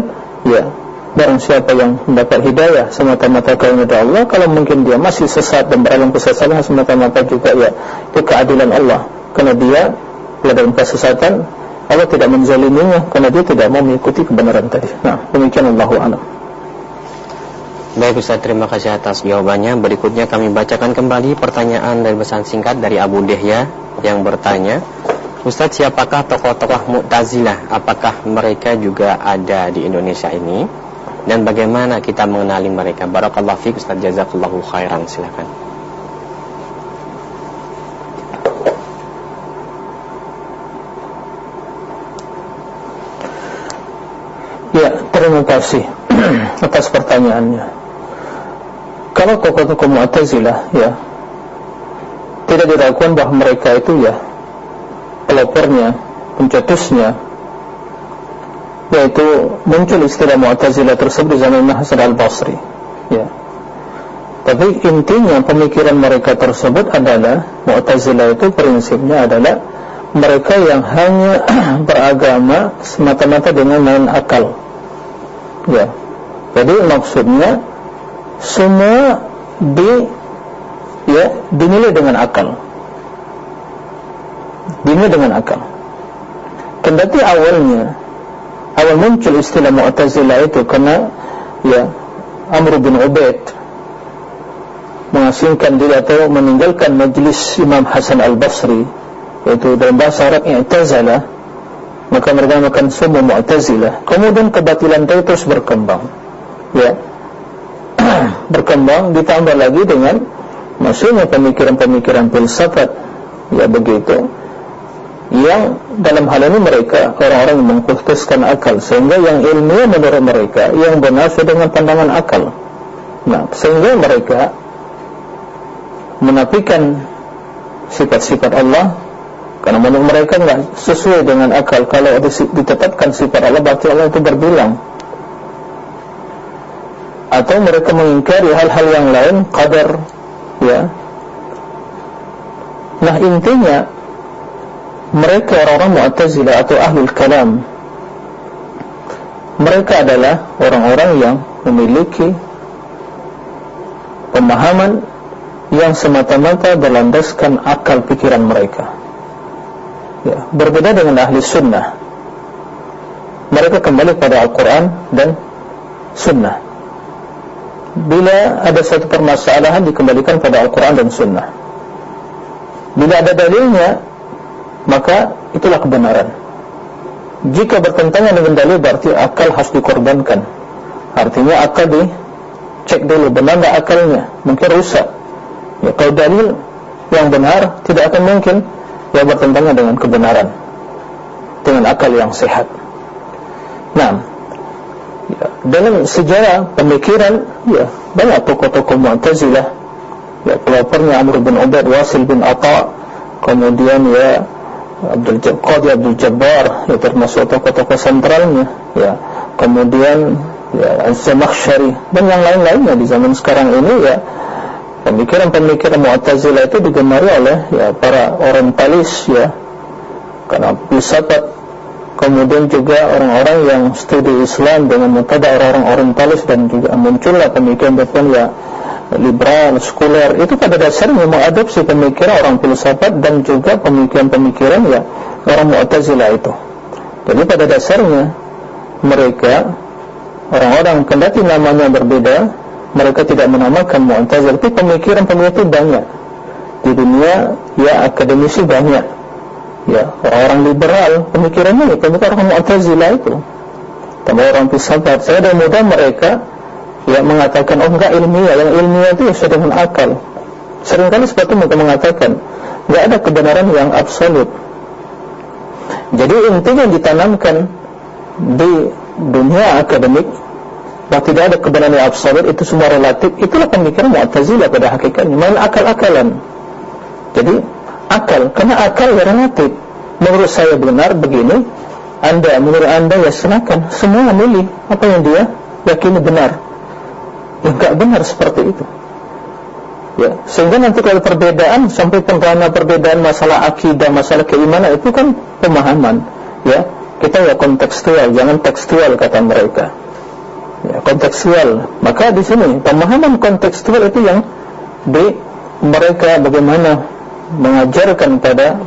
ya Barang siapa yang mendapat hidayah semata-mata kerana Allah Kalau mungkin dia masih sesat dan beralam kesesatan Semata-mata juga ya Itu keadilan Allah. Kerana dia Bila dalam kesesatan Allah tidak menzaliminya Kerana dia tidak mau mengikuti kebenaran tadi. Nah demikian Allahu Alam Baik Ustaz, terima kasih atas jawabannya Berikutnya kami bacakan kembali pertanyaan dan pesan singkat dari Abu Dehya Yang bertanya Ustaz, siapakah tokoh-tokoh Mu'tazilah? Apakah mereka juga ada di Indonesia ini? dan bagaimana kita mengenali mereka. Barakallahu fiik Ustaz jazakallahu khairan. Silakan. Ya, terima kasih atas pertanyaannya. Kalau tokoh-tokoh Mu'tazilah ya tidak diragukan bahawa mereka itu ya pelopornya, pencetusnya yaitu muncul istilah Mu'tazilah tersebut di zaman Hasan al-Basri ya. tapi intinya pemikiran mereka tersebut adalah Mu'tazilah itu prinsipnya adalah mereka yang hanya beragama semata-mata dengan main akal ya. jadi maksudnya semua di ya dinilai dengan akal. Dinilai dengan akal. Kendati awalnya awal muncul istilah Mu'tazilah itu karena ya Amr bin Ubaid mengasingkan diri atau meninggalkan majlis Imam Hasan Al-Basri yaitu dalam bahasa Arab I'tazalah maka mereka makan semua Mu'tazilah kemudian kebatilan itu terus berkembang ya berkembang. Ditambah lagi dengan maksudnya pemikiran-pemikiran filsafat. Ya begitu. Yang dalam hal ini mereka orang-orang mengkultuskan akal. Sehingga yang ilmiah menurut mereka yang benar sesuai dengan pandangan akal. Nah sehingga mereka menafikan sifat-sifat Allah. Karena menurut mereka tidak sesuai dengan akal. Kalau ditetapkan sifat Allah Berarti Allah itu berbilang Atau mereka mengingkari hal-hal yang lain Qadar Ya. Nah intinya Mereka orang-orang Mu'tazilah atau Ahlul Kalam Mereka adalah Orang-orang yang memiliki Pemahaman Yang semata-mata berlandaskan akal pikiran mereka. Ya, berbeda dengan ahli sunnah. Mereka kembali pada Al-Quran dan sunnah bila ada satu permasalahan dikembalikan pada Al-Quran dan sunnah. Bila ada dalilnya maka itulah kebenaran. Jika bertentangan dengan dalil berarti akal harus dikorbankan. Artinya akal dicek dulu benar tak akalnya? Mungkin rusak. Ya, kalau dalil yang benar tidak akan mungkin yang bertentangan dengan kebenaran. Dengan akal yang sehat. Nah, dalam sejarah pemikiran, ya banyak tokoh-tokoh Mu'tazilah, ya pelopornya Amr bin Ubaid, Wasil bin Atta, kemudian ya Abdul Qadi Abdul Jabbar, ya termasuk tokoh-tokoh sentralnya, ya. Kemudian ya Az-Zamakhsyari dan yang lain-lainnya di zaman sekarang ini ya. Pemikiran-pemikiran Mu'tazilah itu digemari oleh ya para orientalis ya. Karena filsafat kemudian juga orang-orang yang studi Islam dengan metode orang-orang orientalis dan juga muncullah pemikiran-pemikiran ya liberal, sekuler. Itu pada dasarnya mengadopsi pemikiran orang filsafat dan juga pemikiran-pemikiran ya orang Mu'tazilah itu. Jadi pada dasarnya mereka orang-orang kendati namanya berbeda mereka tidak menamakan Mu'tazil. Tapi pemikiran-pemikiran banyak. Di dunia ya akademisi banyak ya orang-orang liberal pemikirannya ya pemikiran orang Mu'tazilah itu. Tambah orang filsafat saya dan muda mereka ya mengatakan oh enggak ilmiah. Yang ilmiah itu ya dengan akal. Seringkali seperti mereka mengatakan enggak ada kebenaran yang absolut. Jadi intinya ditanamkan di dunia akademik Bahawa tidak ada kebenaran yang absolut Itu semua relatif. Itulah pemikiran Mu'tazilah pada hakikatnya. Main akal-akalan. Jadi akal. Karena akal relatif. Menurut saya benar begini Anda, menurut anda ya silakan. Semua milih apa yang dia yakini benar. Ya enggak benar seperti itu. Ya, sehingga nanti kalau perbedaan sampai karena perbedaan masalah akidah, masalah keimanan itu kan pemahaman, ya. Kita ya kontekstual, jangan tekstual kata mereka. Ya, kontekstual. Maka di sini pemahaman kontekstual itu yang di mereka bagaimana mengajarkan pada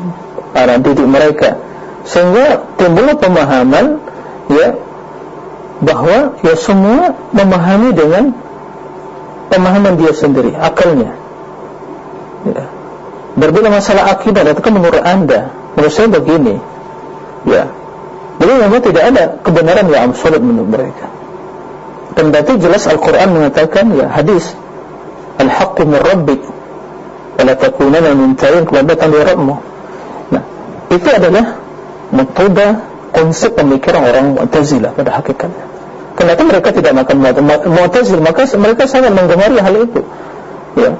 para didik mereka. Sehingga timbul pemahaman ya bahwa ya semua memahami dengan pemahaman dia sendiri akalnya. Ya. Berbeda masalah akidah itu kan menurut anda menurut saya begini. Ya. Jadi memang tidak ada kebenaran yang absolut menurut mereka. Dan berarti jelas Al-Quran mengatakan ya hadis Al-Haqqu min Rabbik Wala takunana min ta'in Kelabatan di Rabbmu. Nah, itu adalah Metode konsep pemikiran orang Mu'tazilah pada hakikatnya. Kenapa mereka tidak makan Mu'tazil Maka mereka sangat menggemari hal itu. Ya.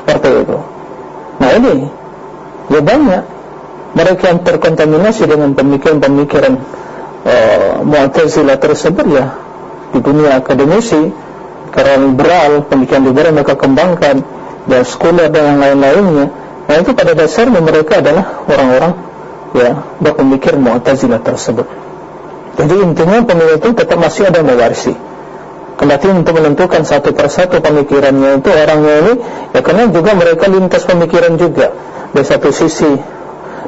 Seperti itu. Nah ini. Ya banyak. Mereka yang terkontaminasi dengan pemikiran-pemikiran uh, Mu'tazilah tersebut ya. Di dunia akademisi karena liberal, pemikiran liberal mereka kembangkan dan sekolah dan yang lain-lainnya nah itu pada dasarnya mereka adalah orang-orang ya berpemikir mu'tazilah tersebut. Jadi intinya pemikiran itu tetap masih ada mewarisi. Kendati untuk menentukan satu persatu pemikirannya itu orangnya ini ya karena juga mereka lintas pemikiran juga. Dari satu sisi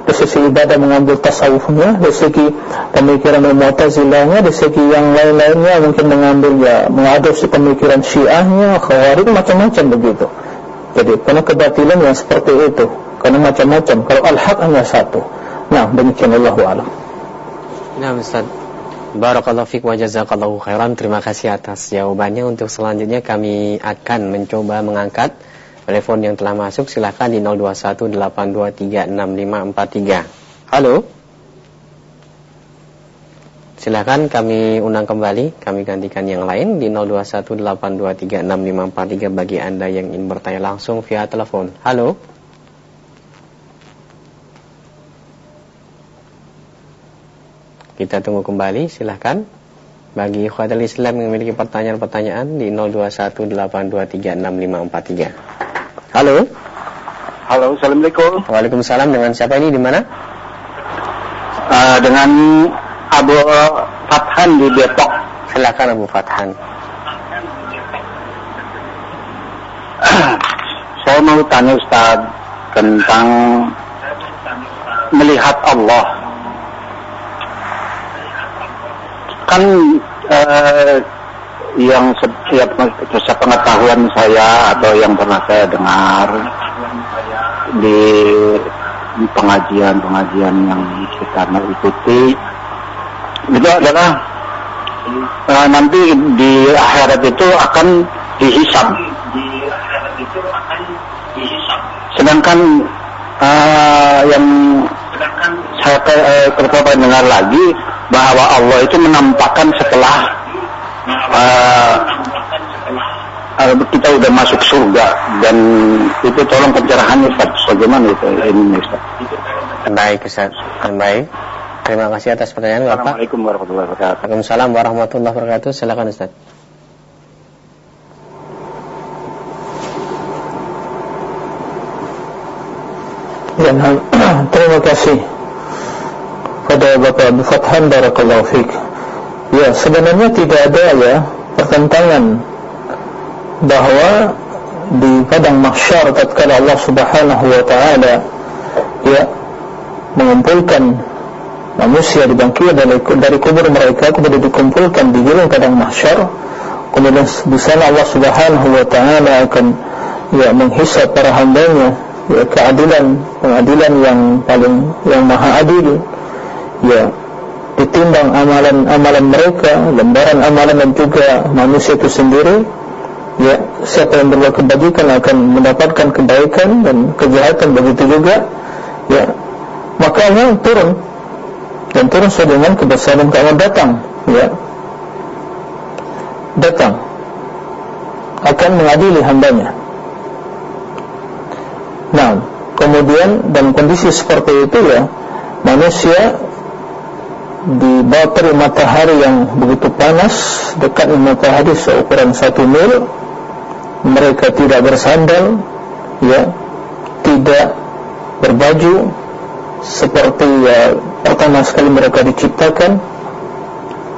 dari segi ibadah mengambil tasawufnya dari segi pemikiran mu'tazilahnya dari segi yang lain-lainnya mungkin mengambil ya mengadopsi pemikiran syiahnya khawarij macam-macam begitu jadi karena kebatilan yang seperti itu karena macam-macam kalau al-haq hanya satu. Nah demikian Allah wa'alam nah Ustaz. Barakallahu fiqh wa jazakallahu khairan. Terima kasih atas jawabannya. Untuk selanjutnya kami akan mencoba mengangkat Telepon yang telah masuk. Silahkan di 0218236543. Halo. Silahkan kami undang kembali, kami gantikan yang lain di 0218236543 bagi Anda yang ingin bertanya langsung via telepon. Halo. Kita tunggu kembali, silahkan. Bagi ikhwatul Islam yang memiliki pertanyaan-pertanyaan di 0218236543. Halo. Halo, Assalamualaikum. Waalaikumsalam, dengan siapa ini, di mana? Uh, dengan Abu uh, Fathan di Depok. Silakan Abu Fathan. Saya mau tanya Ustaz tentang melihat Allah. Kan eh, yang setiap pengetahuan saya atau yang pernah saya dengar di pengajian-pengajian yang kita ikuti itu adalah uh, nanti di akhirat itu akan dihisap. Sedangkan uh, yang saya uh, dengar lagi bahwa Allah itu menampakkan setelah uh, kita udah masuk surga. Dan itu tolong pencerahannya Ustaz. Bagaimana itu ini Ustaz? Baik Ustaz. Baik terima kasih atas pertanyaan Bapak. Assalamualaikum warahmatullahi wabarakatuh. Waalaikumsalam warahmatullahi wabarakatuh. Silakan Ustaz. Ya, terima kasih pada Bapak Abu Fathan Barakallahu Fik Ya, sebenarnya tidak ada ya pertentangan bahawa di padang mahsyar tatkala Allah Subhanahu wa taala ya mengumpulkan manusia dibangkitkan dari dari kubur mereka kemudian dikumpulkan di gurun padang mahsyar kemudian di sana Allah Subhanahu wa taala akan ya menghisap para hambanya ya keadilan pengadilan yang paling yang maha adil ya ditimbang amalan-amalan mereka, lembaran amalan dan juga manusia itu sendiri. Ya, siapa yang berbuat kebajikan akan mendapatkan kebaikan dan kejahatan begitu juga. Ya, maka Allah turun dan sesuai dengan kebesaran Allah datang. Ya, datang akan mengadili hambanya. Nah, kemudian dalam kondisi seperti itu ya, manusia di bawah terik matahari yang begitu panas dekat matahari seukuran satu mil mereka tidak bersandal ya tidak berbaju seperti ya, pertama sekali mereka diciptakan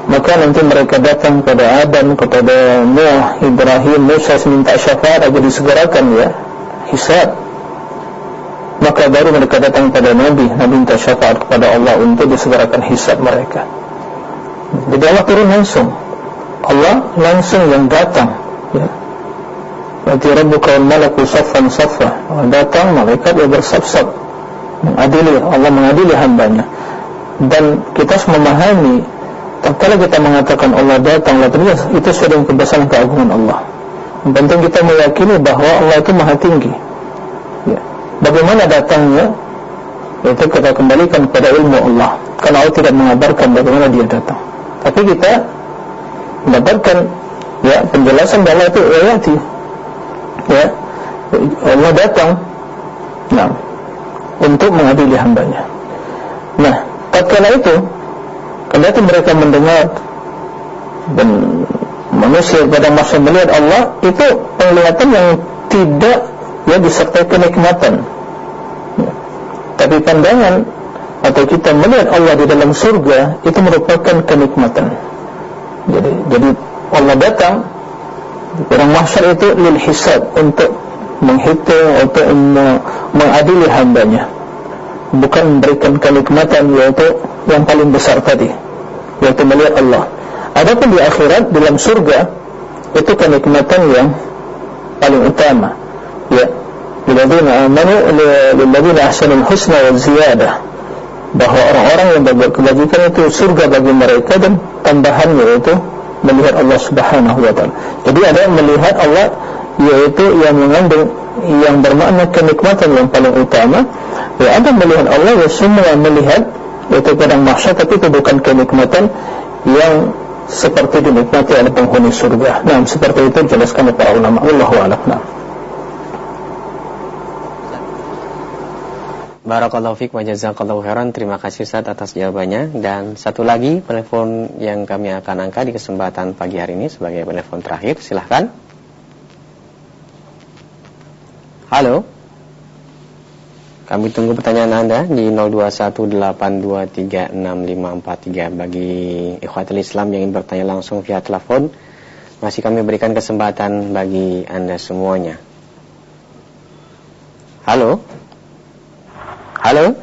maka nanti mereka datang kepada Adam kepada Nuh Ibrahim Musa minta syafaat agar disegerakan ya hisab. Maka baru mereka datang kepada Nabi. Nabi minta syafaat kepada Allah untuk disegerakan hisab mereka. Jadi Allah turun langsung. Allah langsung yang datang ya. Nanti Rabbuka wal malaku saffan saffa Allah datang malaikat yang bersab-sab mengadili Allah mengadili hambanya. Dan kita harus memahami kalau kita mengatakan Allah datang Allah terus itu sudah kebesaran keagungan Allah. Penting kita meyakini bahawa Allah itu maha tinggi. Ya. Bagaimana datangnya? Itu kita kembalikan kepada ilmu Allah. Karena Allah tidak mengabarkan bagaimana dia datang. Tapi kita mendapatkan ya penjelasan bahwa itu ayati. Ya. Allah datang. Nah untuk mengadili hambanya. Nah tatkala itu ketika mereka mendengar dan manusia pada masa melihat Allah itu penglihatan yang tidak ya disertai kenikmatan. Tapi pandangan atau kita melihat Allah di dalam surga itu merupakan kenikmatan. Jadi jadi Allah datang padang mahsyar itu lil hisab untuk menghitung untuk mengadili hambanya bukan memberikan kenikmatan yaitu yang paling besar tadi yaitu melihat Allah. Adapun di akhirat dalam surga itu kenikmatan yang paling utama ya. Lilladzina amanu lilladzina ahsanul husna wa ziyadah. Bahwa orang-orang yang berbuat kebajikan itu surga bagi mereka dan tambahan yaitu melihat Allah Subhanahu wa taala. Jadi ada yang melihat Allah yaitu yang mengandung yang bermakna kenikmatan yang paling utama. Ya ada melihat Allah ya semua melihat yaitu padang mahsyar tapi itu bukan kenikmatan yang seperti dinikmati oleh penghuni surga. Nah, seperti itu jelaskan para ulama. Wallahu a'lam. Nah. Barakallahu fiik wa jazakallahu khairan. Terima kasih Ustaz atas jawabannya dan satu lagi telepon yang kami akan angkat di kesempatan pagi hari ini sebagai telepon terakhir. Silahkan. Halo. Kami tunggu pertanyaan Anda di 0218236543 bagi ikhwatul Islam yang ingin bertanya langsung via telepon. Masih kami berikan kesempatan bagi Anda semuanya. Halo. Halo.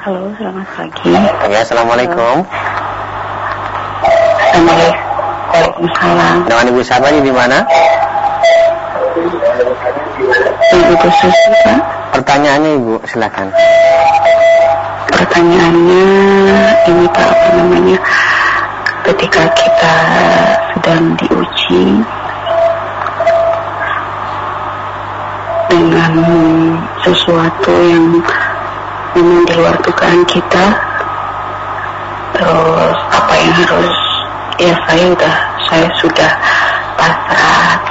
Halo, selamat pagi. Ya, Assalamualaikum. Assalamualaikum. Waalaikumsalam. Dengan Ibu siapa di mana? Ibu Susi, Pak. Pertanyaannya Ibu, silakan. Pertanyaannya ini Pak, apa namanya? Ketika kita sedang diuji dengan sesuatu yang memang di luar dugaan kita terus apa yang harus ya saya udah saya sudah pasrah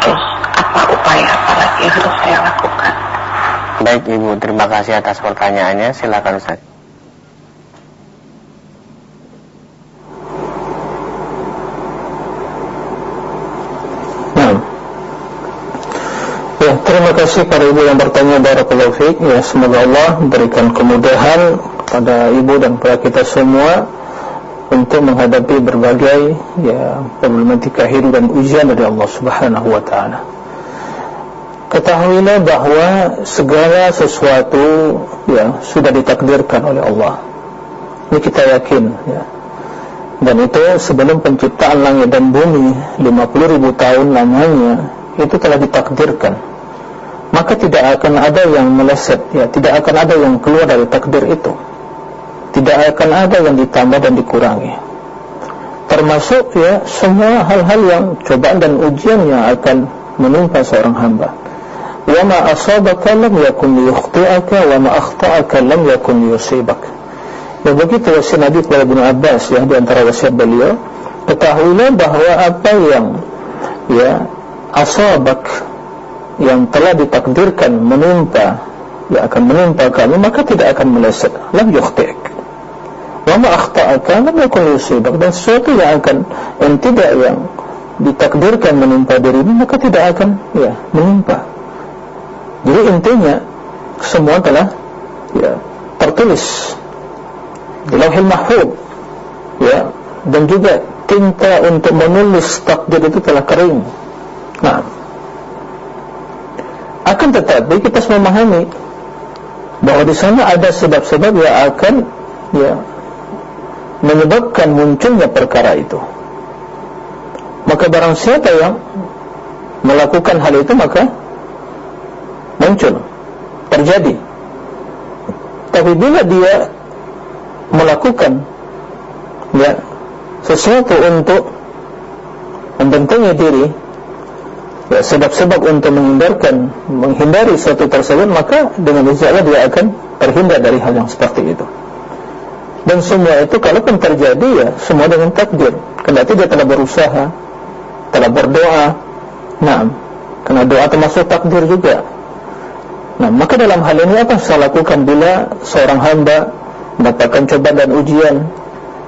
apa upaya apa lagi yang harus saya lakukan. Baik ibu. Terima kasih atas pertanyaannya. Silakan Ustaz. Terima kasih para ibu yang bertanya. Barakallahu fiqh ya, Semoga Allah berikan kemudahan pada ibu dan pada kita semua Untuk menghadapi berbagai ya, problematika hidup dan ujian dari Allah subhanahu wa ta'ala Ketahuilah bahawa segala sesuatu ya, sudah ditakdirkan oleh Allah. Ini kita yakin ya. Dan itu sebelum penciptaan langit dan bumi 50 ribu tahun lamanya Itu telah ditakdirkan. Maka tidak akan ada yang meleset ya. Tidak akan ada yang keluar dari takdir itu. Tidak akan ada yang ditambah dan dikurangi. Termasuk ya semua hal-hal yang cobaan dan ujian yang akan menimpa seorang hamba wa ma asabaka lam yakun liyukhti'aka wa ma akhta'aka lam yakun liyusibak ya begitu wasiat Nabi kepada Ibn Abbas ya di antara wasiat beliau ketahuilah bahawa apa yang ya asabak yang telah ditakdirkan menimpa yang akan menimpa kamu maka tidak akan meleset. Lam yukhti'ik wa ma akhta'aka lam yakun yusibak. Dan sesuatu yang akan yang tidak yang ditakdirkan menimpa dirimu maka tidak akan ya menimpa jadi intinya semua telah ya tertulis di lauhil mahfud ya dan juga tinta untuk menulis takdir itu telah kering nah akan tetapi kita semua memahami bahawa di sana ada sebab-sebab yang akan ya menyebabkan munculnya perkara itu. Maka barang siapa yang melakukan hal itu maka muncul terjadi. Tapi bila dia melakukan ya sesuatu untuk membentengi diri ya, sebab-sebab untuk menghindarkan menghindari sesuatu tersebut maka dengan insyaAllah dia akan terhindar dari hal yang seperti itu. Dan semua itu kalaupun terjadi ya semua dengan takdir. Kendati dia telah berusaha telah berdoa. Nah karena doa termasuk takdir juga nah maka dalam hal ini apa saya lakukan bila seorang hamba mendapatkan cobaan dan ujian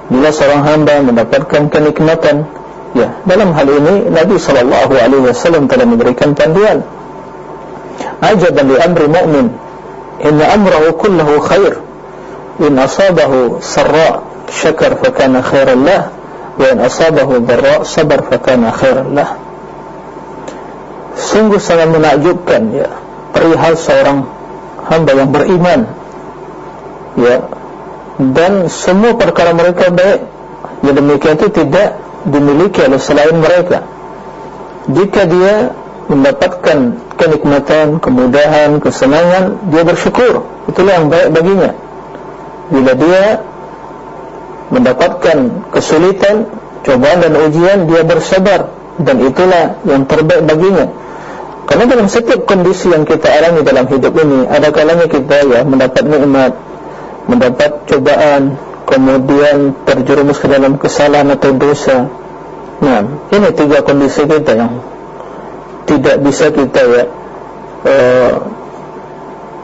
bila seorang hamba mendapatkan kenikmatan Ya, dalam hal ini Nabi sallallahu alaihi wasallam telah memberikan panduan. Ajaban li amri mu'min, inna amrahu kulluhu khair. In asabahu sarra syakar fa kana khairan lah, wa in asabahu dharra sabar fa kana khairan lah. Sungguh sangat menakjubkan ya perihal seorang hamba yang beriman. Ya. Dan semua perkara mereka baik. Ya demikian itu tidak dimiliki oleh selain mereka jika dia mendapatkan kenikmatan, kemudahan, kesenangan dia bersyukur, itulah yang baik baginya bila dia mendapatkan kesulitan cobaan dan ujian dia bersabar dan itulah yang terbaik baginya karena dalam setiap kondisi yang kita alami dalam hidup ini ada kalanya kita ya mendapat nikmat mendapat cobaan kemudian terjerumus ke dalam kesalahan atau dosa. Nah, ini tiga kondisi kita yang tidak bisa kita ya uh,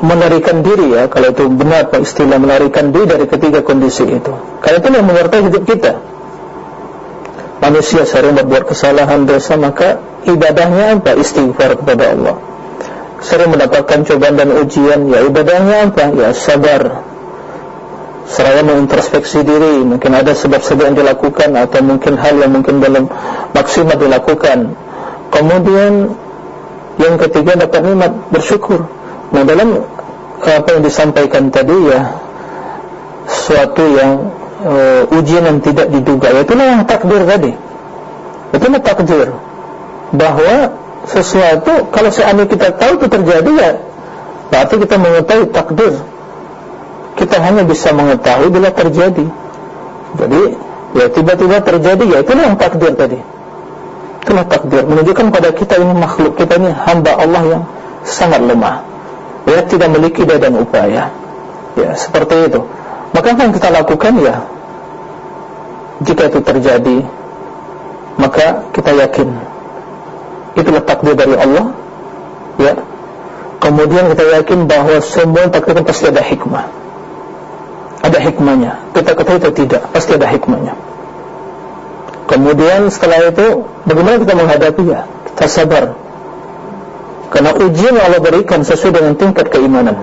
melarikan diri ya kalau itu benar Pak istilah melarikan diri dari ketiga kondisi itu kalau itu yang menyertai hidup kita manusia sering berbuat kesalahan dosa maka ibadahnya apa istighfar kepada Allah. Sering mendapatkan cobaan dan ujian ya ibadahnya apa ya sabar. Seraya mengintrospeksi diri mungkin ada sebab-sebab yang dilakukan atau mungkin hal yang mungkin belum maksimal dilakukan. Kemudian yang ketiga dapat nikmat bersyukur. Nah dalam apa yang disampaikan tadi ya suatu yang uh, ujian yang tidak diduga. Itulah yang takdir tadi. Itulah takdir bahawa sesuatu kalau seandainya kita tahu itu terjadi ya berarti kita mengetahui takdir kita hanya bisa mengetahui bila terjadi. Jadi ya tiba-tiba terjadi ya itulah yang takdir tadi. Itulah takdir menunjukkan pada kita ini makhluk kita ini hamba Allah yang sangat lemah. Ya tidak memiliki dan upaya. Ya seperti itu maka apa yang kita lakukan ya. Jika itu terjadi maka kita yakin itulah takdir dari Allah ya. Kemudian kita yakin bahawa semua takdir pasti ada hikmah. Ada hikmahnya. Kita ketahui atau tidak pasti ada hikmahnya. Kemudian setelah itu bagaimana kita menghadapi ya? Kita sabar. Karena ujian Allah berikan sesuai dengan tingkat keimanan.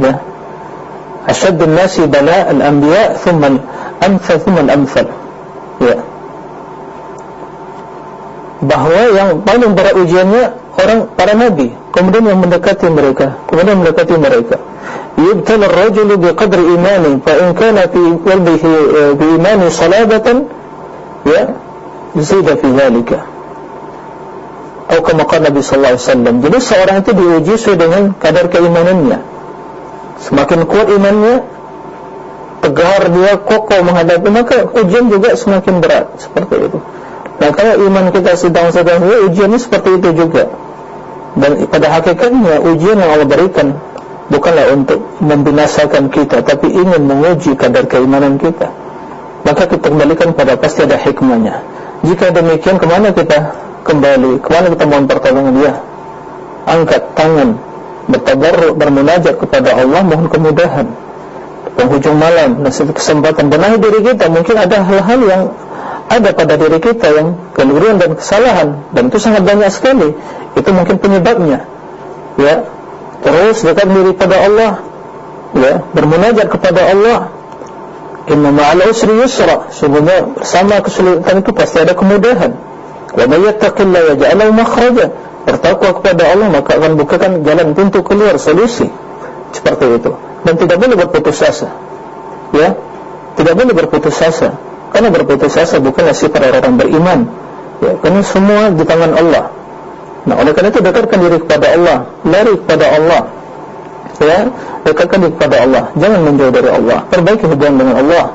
Ya. Asyaddun nasi bala al-anbiya thumman amthal thumman amthal. Ya. Bahawa yang paling berat ujiannya orang para nabi, kemudian yang mendekati mereka, kemudian mendekati mereka. Biqadri imani, fa in kana fi eh, bi imani salabatan, ya, zida fi dhalika atau kemakan Nabi Sallallahu Alaihi Wasallam. Jadi seorang itu diuji sesuai dengan kadar keimanannya. Semakin kuat imannya, tegar dia kokoh menghadapi maka ujian juga semakin berat seperti itu. Nah kalau iman kita sedang-sedang ujian ini seperti itu juga. Dan pada hakikatnya ujian yang Allah berikan bukanlah untuk membinasakan kita, tapi ingin menguji kadar keimanan kita. Maka kita kembalikan pada pasti ada hikmahnya. Jika demikian, kemana kita kembali kemana kita mohon pertolongan dia angkat tangan bertabarruk bermunajat kepada Allah mohon kemudahan. Penghujung malam nasib kesempatan benahi diri kita. Mungkin ada hal-hal yang ada pada diri kita yang keliruan dan kesalahan. Dan itu sangat banyak sekali. Itu mungkin penyebabnya. Ya. Terus dekat diri pada Allah. Ya. Bermunajat kepada Allah. Inna ma'al usri yusra. Sebenarnya bersama kesulitan itu pasti ada kemudahan. Wa may yattaqillaha yaj'al lahu makhraja. Bertakwa kepada Allah maka akan bukakan jalan pintu keluar solusi. Seperti itu. Dan tidak boleh berputus asa. Ya. Tidak boleh berputus asa. Karena berputus asa bukanlah sifat orang beriman. Ya, karena semua di tangan Allah. Nah, oleh karena itu dekatkan diri kepada Allah, lari kepada Allah. Ya, dekatkan diri kepada Allah. Jangan menjauh dari Allah. Perbaiki hubungan dengan Allah.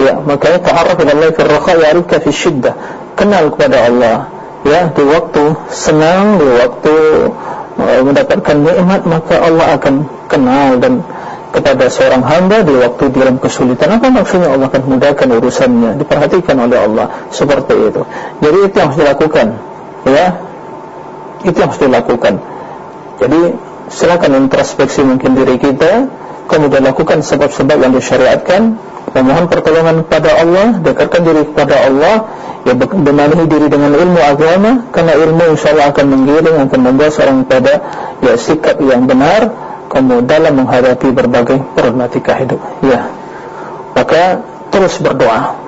Ya, makanya ta'arraf ila Allah fi ar-raha ya'rifka fi syiddah kenal kepada Allah ya di waktu senang di waktu uh, mendapatkan nikmat maka Allah akan kenal dan kepada seorang hamba di waktu dalam kesulitan. Apa maksudnya Allah akan mudahkan urusannya? Diperhatikan oleh Allah. Seperti itu. Jadi itu yang harus dilakukan. Ya itu yang harus dilakukan. Jadi silakan introspeksi mungkin diri kita kemudian lakukan sebab-sebab yang disyariatkan. Memohon pertolongan kepada Allah, dekatkan diri kepada Allah, ya benahi diri dengan ilmu agama, karena ilmu insyaAllah akan menggiring, akan membawa seorang pada ya sikap yang benar, kemudian dalam menghadapi berbagai problematika hidup. Ya, maka terus berdoa,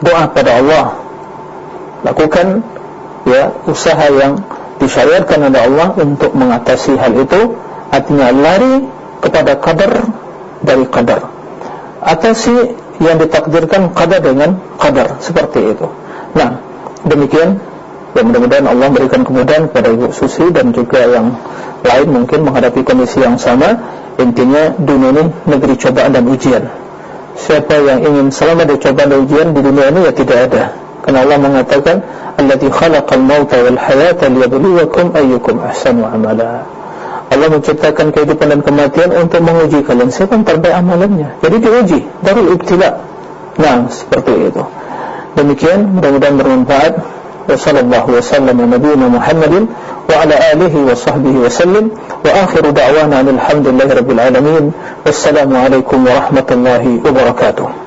doa pada Allah, lakukan ya usaha yang disyariatkan oleh Allah untuk mengatasi hal itu, artinya lari kepada kadar dari kadar atasi yang ditakdirkan qadar dengan qadar seperti itu. Nah, demikian ya mudah-mudahan Allah berikan kemudahan kepada Ibu Susi dan juga yang lain mungkin menghadapi kondisi yang sama. Intinya dunia ini negeri cobaan dan ujian. Siapa yang ingin selamat dari cobaan dan ujian di dunia ini ya tidak ada. Karena Allah mengatakan, "Allazi khalaqal mauta wal hayata liyabluwakum ayyukum ahsanu amala." Allah menciptakan kehidupan dan kematian untuk menguji kalian siapa yang terbaik amalannya. Jadi diuji darul ibtila. Nah, seperti itu. Demikian mudah-mudahan bermanfaat. Wassallallahu wasallam wa nabiyina Muhammadin wa ala alihi wa sahbihi wa sallim wa akhiru da'wana alhamdulillahi rabbil alamin. Wassalamu alaikum warahmatullahi wabarakatuh.